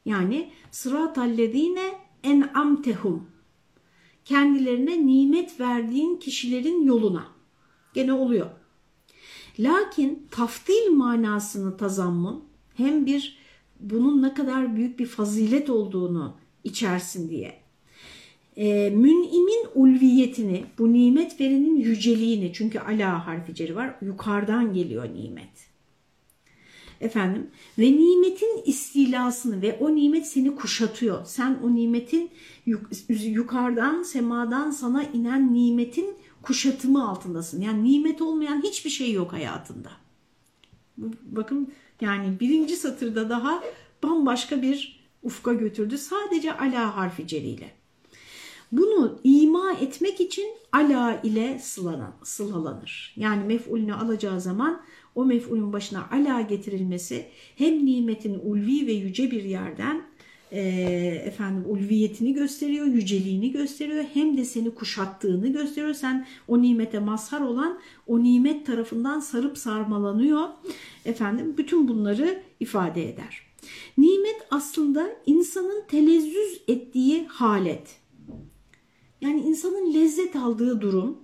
Yani sıratallezine en'amtehum. kendilerine nimet verdiğin kişilerin yoluna. Gene oluyor. Lakin taftil manasını tazammun hem bir bunun ne kadar büyük bir fazilet olduğunu içersin diye. E, mün'imin ulviyetini, bu nimet verinin yüceliğini çünkü ala harfi ceri var, yukarıdan geliyor nimet. Efendim ve nimetin istilasını ve o nimet seni kuşatıyor. Sen o nimetin yukarıdan, semadan sana inen nimetin kuşatımı altındasın. Yani nimet olmayan hiçbir şey yok hayatında. Bakın yani birinci satırda daha bambaşka bir ufka götürdü. Sadece ala harfi ceriyle. Bunu ima etmek için ala ile sılalanır. Yani mef'ulünü alacağı zaman o mef'ulün başına ala getirilmesi hem nimetin ulvi ve yüce bir yerden e, efendim ulviyetini gösteriyor, yüceliğini gösteriyor. Hem de seni kuşattığını gösteriyor. Sen o nimete mazhar olan o nimet tarafından sarıp sarmalanıyor. Efendim bütün bunları ifade eder. Nimet aslında insanın telezzüz ettiği halet. Yani insanın lezzet aldığı durum.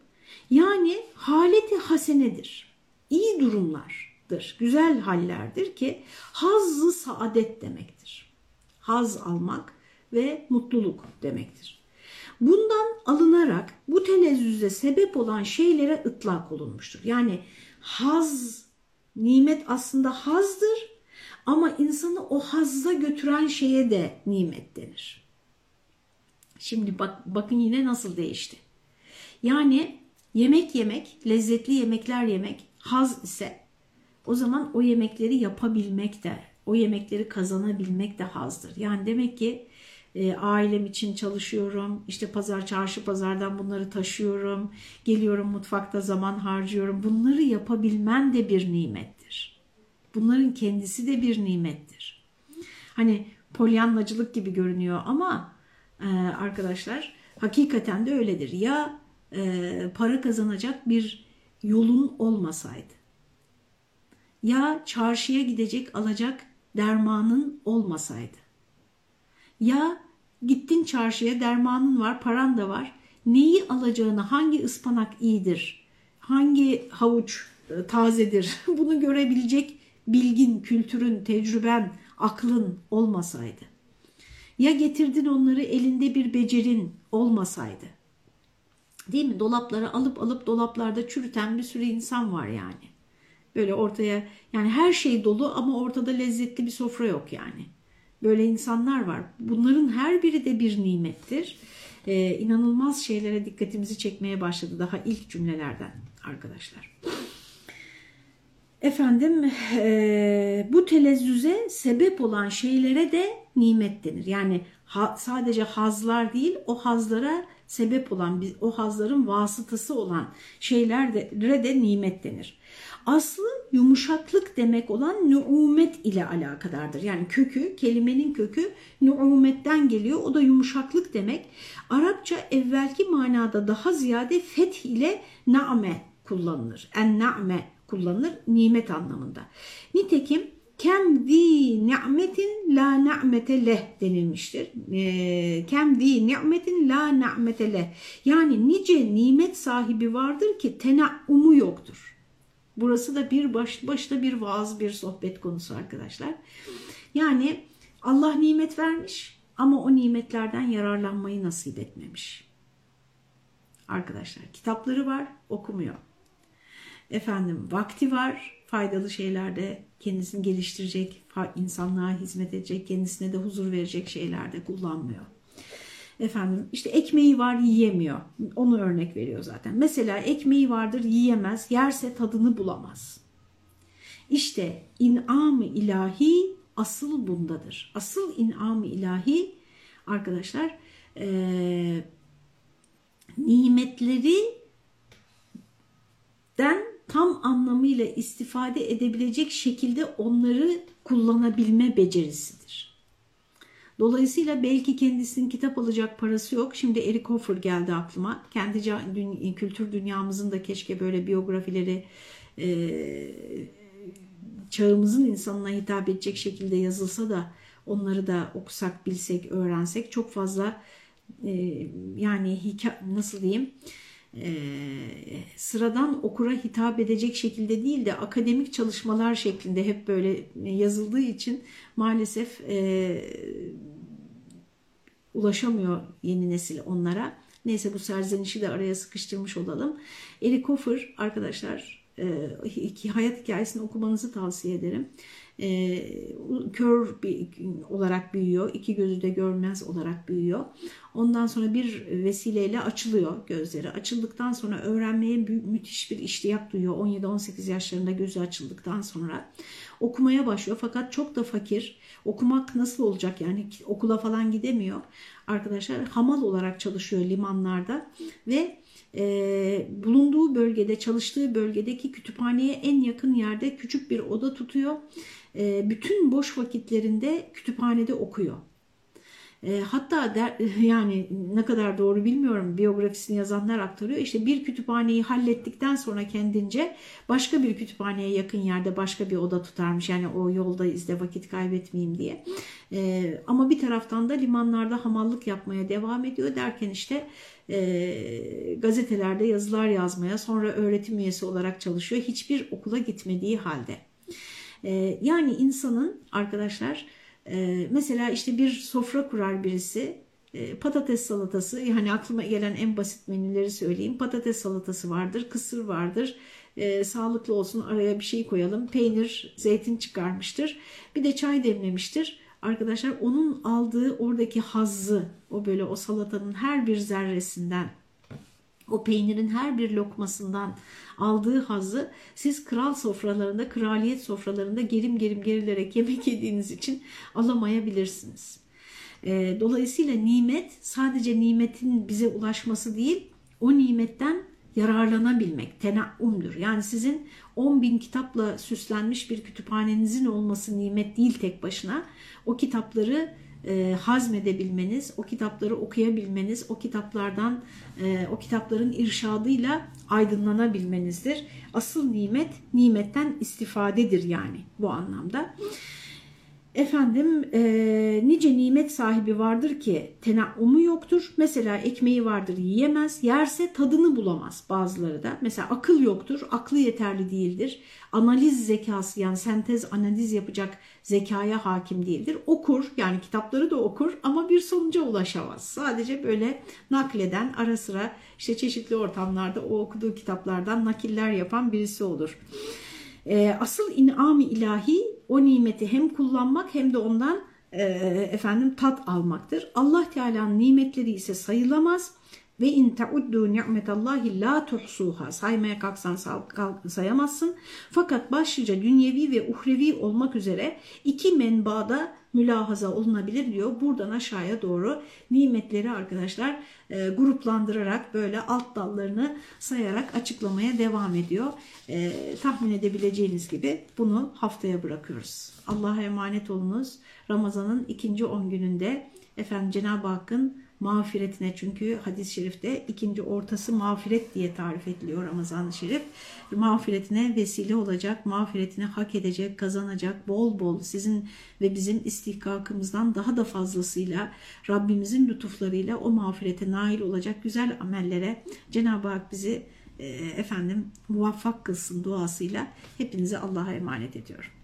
Yani haleti hasenedir. İyi durumlardır, güzel hallerdir ki hazzı saadet demektir. Haz almak ve mutluluk demektir. Bundan alınarak bu telezzüze sebep olan şeylere ıtlak olunmuştur. Yani haz, nimet aslında hazdır ama insanı o hazza götüren şeye de nimet denir. Şimdi bak, bakın yine nasıl değişti. Yani yemek yemek, lezzetli yemekler yemek haz ise o zaman o yemekleri yapabilmek de, o yemekleri kazanabilmek de hazdır. Yani demek ki e, ailem için çalışıyorum, işte pazar, çarşı pazardan bunları taşıyorum, geliyorum mutfakta zaman harcıyorum. Bunları yapabilmen de bir nimettir. Bunların kendisi de bir nimettir. Hani polyanlacılık gibi görünüyor ama e, arkadaşlar hakikaten de öyledir. Ya e, para kazanacak bir yolun olmasaydı ya çarşıya gidecek alacak dermanın olmasaydı ya gittin çarşıya dermanın var paran da var neyi alacağını hangi ıspanak iyidir hangi havuç e, tazedir bunu görebilecek bilgin, kültürün, tecrüben, aklın olmasaydı ya getirdin onları elinde bir becerin olmasaydı. Değil mi? Dolapları alıp alıp dolaplarda çürüten bir sürü insan var yani. Böyle ortaya yani her şey dolu ama ortada lezzetli bir sofra yok yani. Böyle insanlar var. Bunların her biri de bir nimettir. Ee, inanılmaz şeylere dikkatimizi çekmeye başladı daha ilk cümlelerden arkadaşlar. Efendim e, bu telezzüze sebep olan şeylere de nimet denir. Yani ha, sadece hazlar değil o hazlara sebep olan o hazların vasıtası olan şeylere de nimet denir. Aslı yumuşaklık demek olan nuumet ile alakadardır. Yani kökü, kelimenin kökü nuumetten geliyor. O da yumuşaklık demek. Arapça evvelki manada daha ziyade feth ile na'me kullanılır. En na'me kullanılır nimet anlamında. Nitekim kem zi ni'metin la na'mete leh denilmiştir. E, kem zi ni'metin la na'mete leh. Yani nice nimet sahibi vardır ki tenaumu yoktur. Burası da bir baş, başta bir vaaz, bir sohbet konusu arkadaşlar. Yani Allah nimet vermiş ama o nimetlerden yararlanmayı nasip etmemiş. Arkadaşlar kitapları var okumuyor. Efendim vakti var faydalı şeylerde kendisini geliştirecek, insanlığa hizmet edecek, kendisine de huzur verecek şeylerde kullanmıyor. Efendim işte ekmeği var yiyemiyor. Onu örnek veriyor zaten. Mesela ekmeği vardır yiyemez, yerse tadını bulamaz. İşte inam-ı ilahi asıl bundadır. Asıl inam-ı ilahi arkadaşlar e, nimetleri den tam anlamıyla istifade edebilecek şekilde onları kullanabilme becerisidir. Dolayısıyla belki kendisinin kitap alacak parası yok. Şimdi Eric Hoffer geldi aklıma. Kendi kültür dünyamızın da keşke böyle biyografileri e, çağımızın insanına hitap edecek şekilde yazılsa da onları da okusak, bilsek, öğrensek çok fazla e, yani nasıl diyeyim e, sıradan okura hitap edecek şekilde değil de akademik çalışmalar şeklinde hep böyle yazıldığı için maalesef e, ulaşamıyor yeni nesil onlara. Neyse bu serzenişi de araya sıkıştırmış olalım. Eric Hoffer arkadaşlar e, hayat hikayesini okumanızı tavsiye ederim. E, kör bir, olarak büyüyor. iki gözü de görmez olarak büyüyor. Ondan sonra bir vesileyle açılıyor gözleri. Açıldıktan sonra öğrenmeye müthiş bir iştiyak duyuyor. 17-18 yaşlarında gözü açıldıktan sonra okumaya başlıyor. Fakat çok da fakir. Okumak nasıl olacak yani okula falan gidemiyor. Arkadaşlar hamal olarak çalışıyor limanlarda ve e, bulunduğu bölgede çalıştığı bölgedeki kütüphaneye en yakın yerde küçük bir oda tutuyor. E, bütün boş vakitlerinde kütüphanede okuyor. E, hatta der, yani ne kadar doğru bilmiyorum biyografisini yazanlar aktarıyor. İşte bir kütüphaneyi hallettikten sonra kendince başka bir kütüphaneye yakın yerde başka bir oda tutarmış. Yani o yolda izde vakit kaybetmeyeyim diye. E, ama bir taraftan da limanlarda hamallık yapmaya devam ediyor derken işte e, gazetelerde yazılar yazmaya sonra öğretim üyesi olarak çalışıyor. Hiçbir okula gitmediği halde. E, yani insanın arkadaşlar e, mesela işte bir sofra kurar birisi e, patates salatası yani aklıma gelen en basit menüleri söyleyeyim. Patates salatası vardır, kısır vardır. E, sağlıklı olsun araya bir şey koyalım. Peynir, zeytin çıkarmıştır. Bir de çay demlemiştir arkadaşlar onun aldığı oradaki hazzı o böyle o salatanın her bir zerresinden o peynirin her bir lokmasından aldığı hazzı siz kral sofralarında, kraliyet sofralarında gerim gerim gerilerek yemek yediğiniz için alamayabilirsiniz. Ee, dolayısıyla nimet sadece nimetin bize ulaşması değil, o nimetten yararlanabilmek, tenaumdur. Yani sizin 10 bin kitapla süslenmiş bir kütüphanenizin olması nimet değil tek başına. O kitapları e, hazmedebilmeniz, o kitapları okuyabilmeniz, o kitaplardan, e, o kitapların irşadıyla aydınlanabilmenizdir. Asıl nimet, nimetten istifadedir yani bu anlamda. Efendim e, nice nimet sahibi vardır ki tenaumu yoktur. Mesela ekmeği vardır yiyemez. Yerse tadını bulamaz bazıları da. Mesela akıl yoktur. Aklı yeterli değildir. Analiz zekası yani sentez analiz yapacak zekaya hakim değildir. Okur yani kitapları da okur ama bir sonuca ulaşamaz. Sadece böyle nakleden ara sıra işte çeşitli ortamlarda o okuduğu kitaplardan nakiller yapan birisi olur. E, asıl inami ilahi o nimeti hem kullanmak hem de ondan e, efendim tat almaktır. Allah Teala'nın nimetleri ise sayılamaz ve in tauddu ni'metallahi la tuhsuha. Saymaya kalksan sayamazsın. Fakat başlıca dünyevi ve uhrevi olmak üzere iki menbaada mülahaza olunabilir diyor. Buradan aşağıya doğru nimetleri arkadaşlar e, gruplandırarak böyle alt dallarını sayarak açıklamaya devam ediyor. E, tahmin edebileceğiniz gibi bunu haftaya bırakıyoruz. Allah'a emanet olunuz. Ramazan'ın ikinci on gününde efendim Cenab-ı Hakk'ın mağfiretine çünkü hadis-i şerifte ikinci ortası mağfiret diye tarif ediliyor Ramazan-ı Şerif. Mağfiretine vesile olacak, mağfiretine hak edecek, kazanacak bol bol sizin ve bizim istihkakımızdan daha da fazlasıyla Rabbimizin lütuflarıyla o mağfirete nail olacak güzel amellere Cenab-ı Hak bizi e, efendim muvaffak kılsın duasıyla hepinizi Allah'a emanet ediyorum.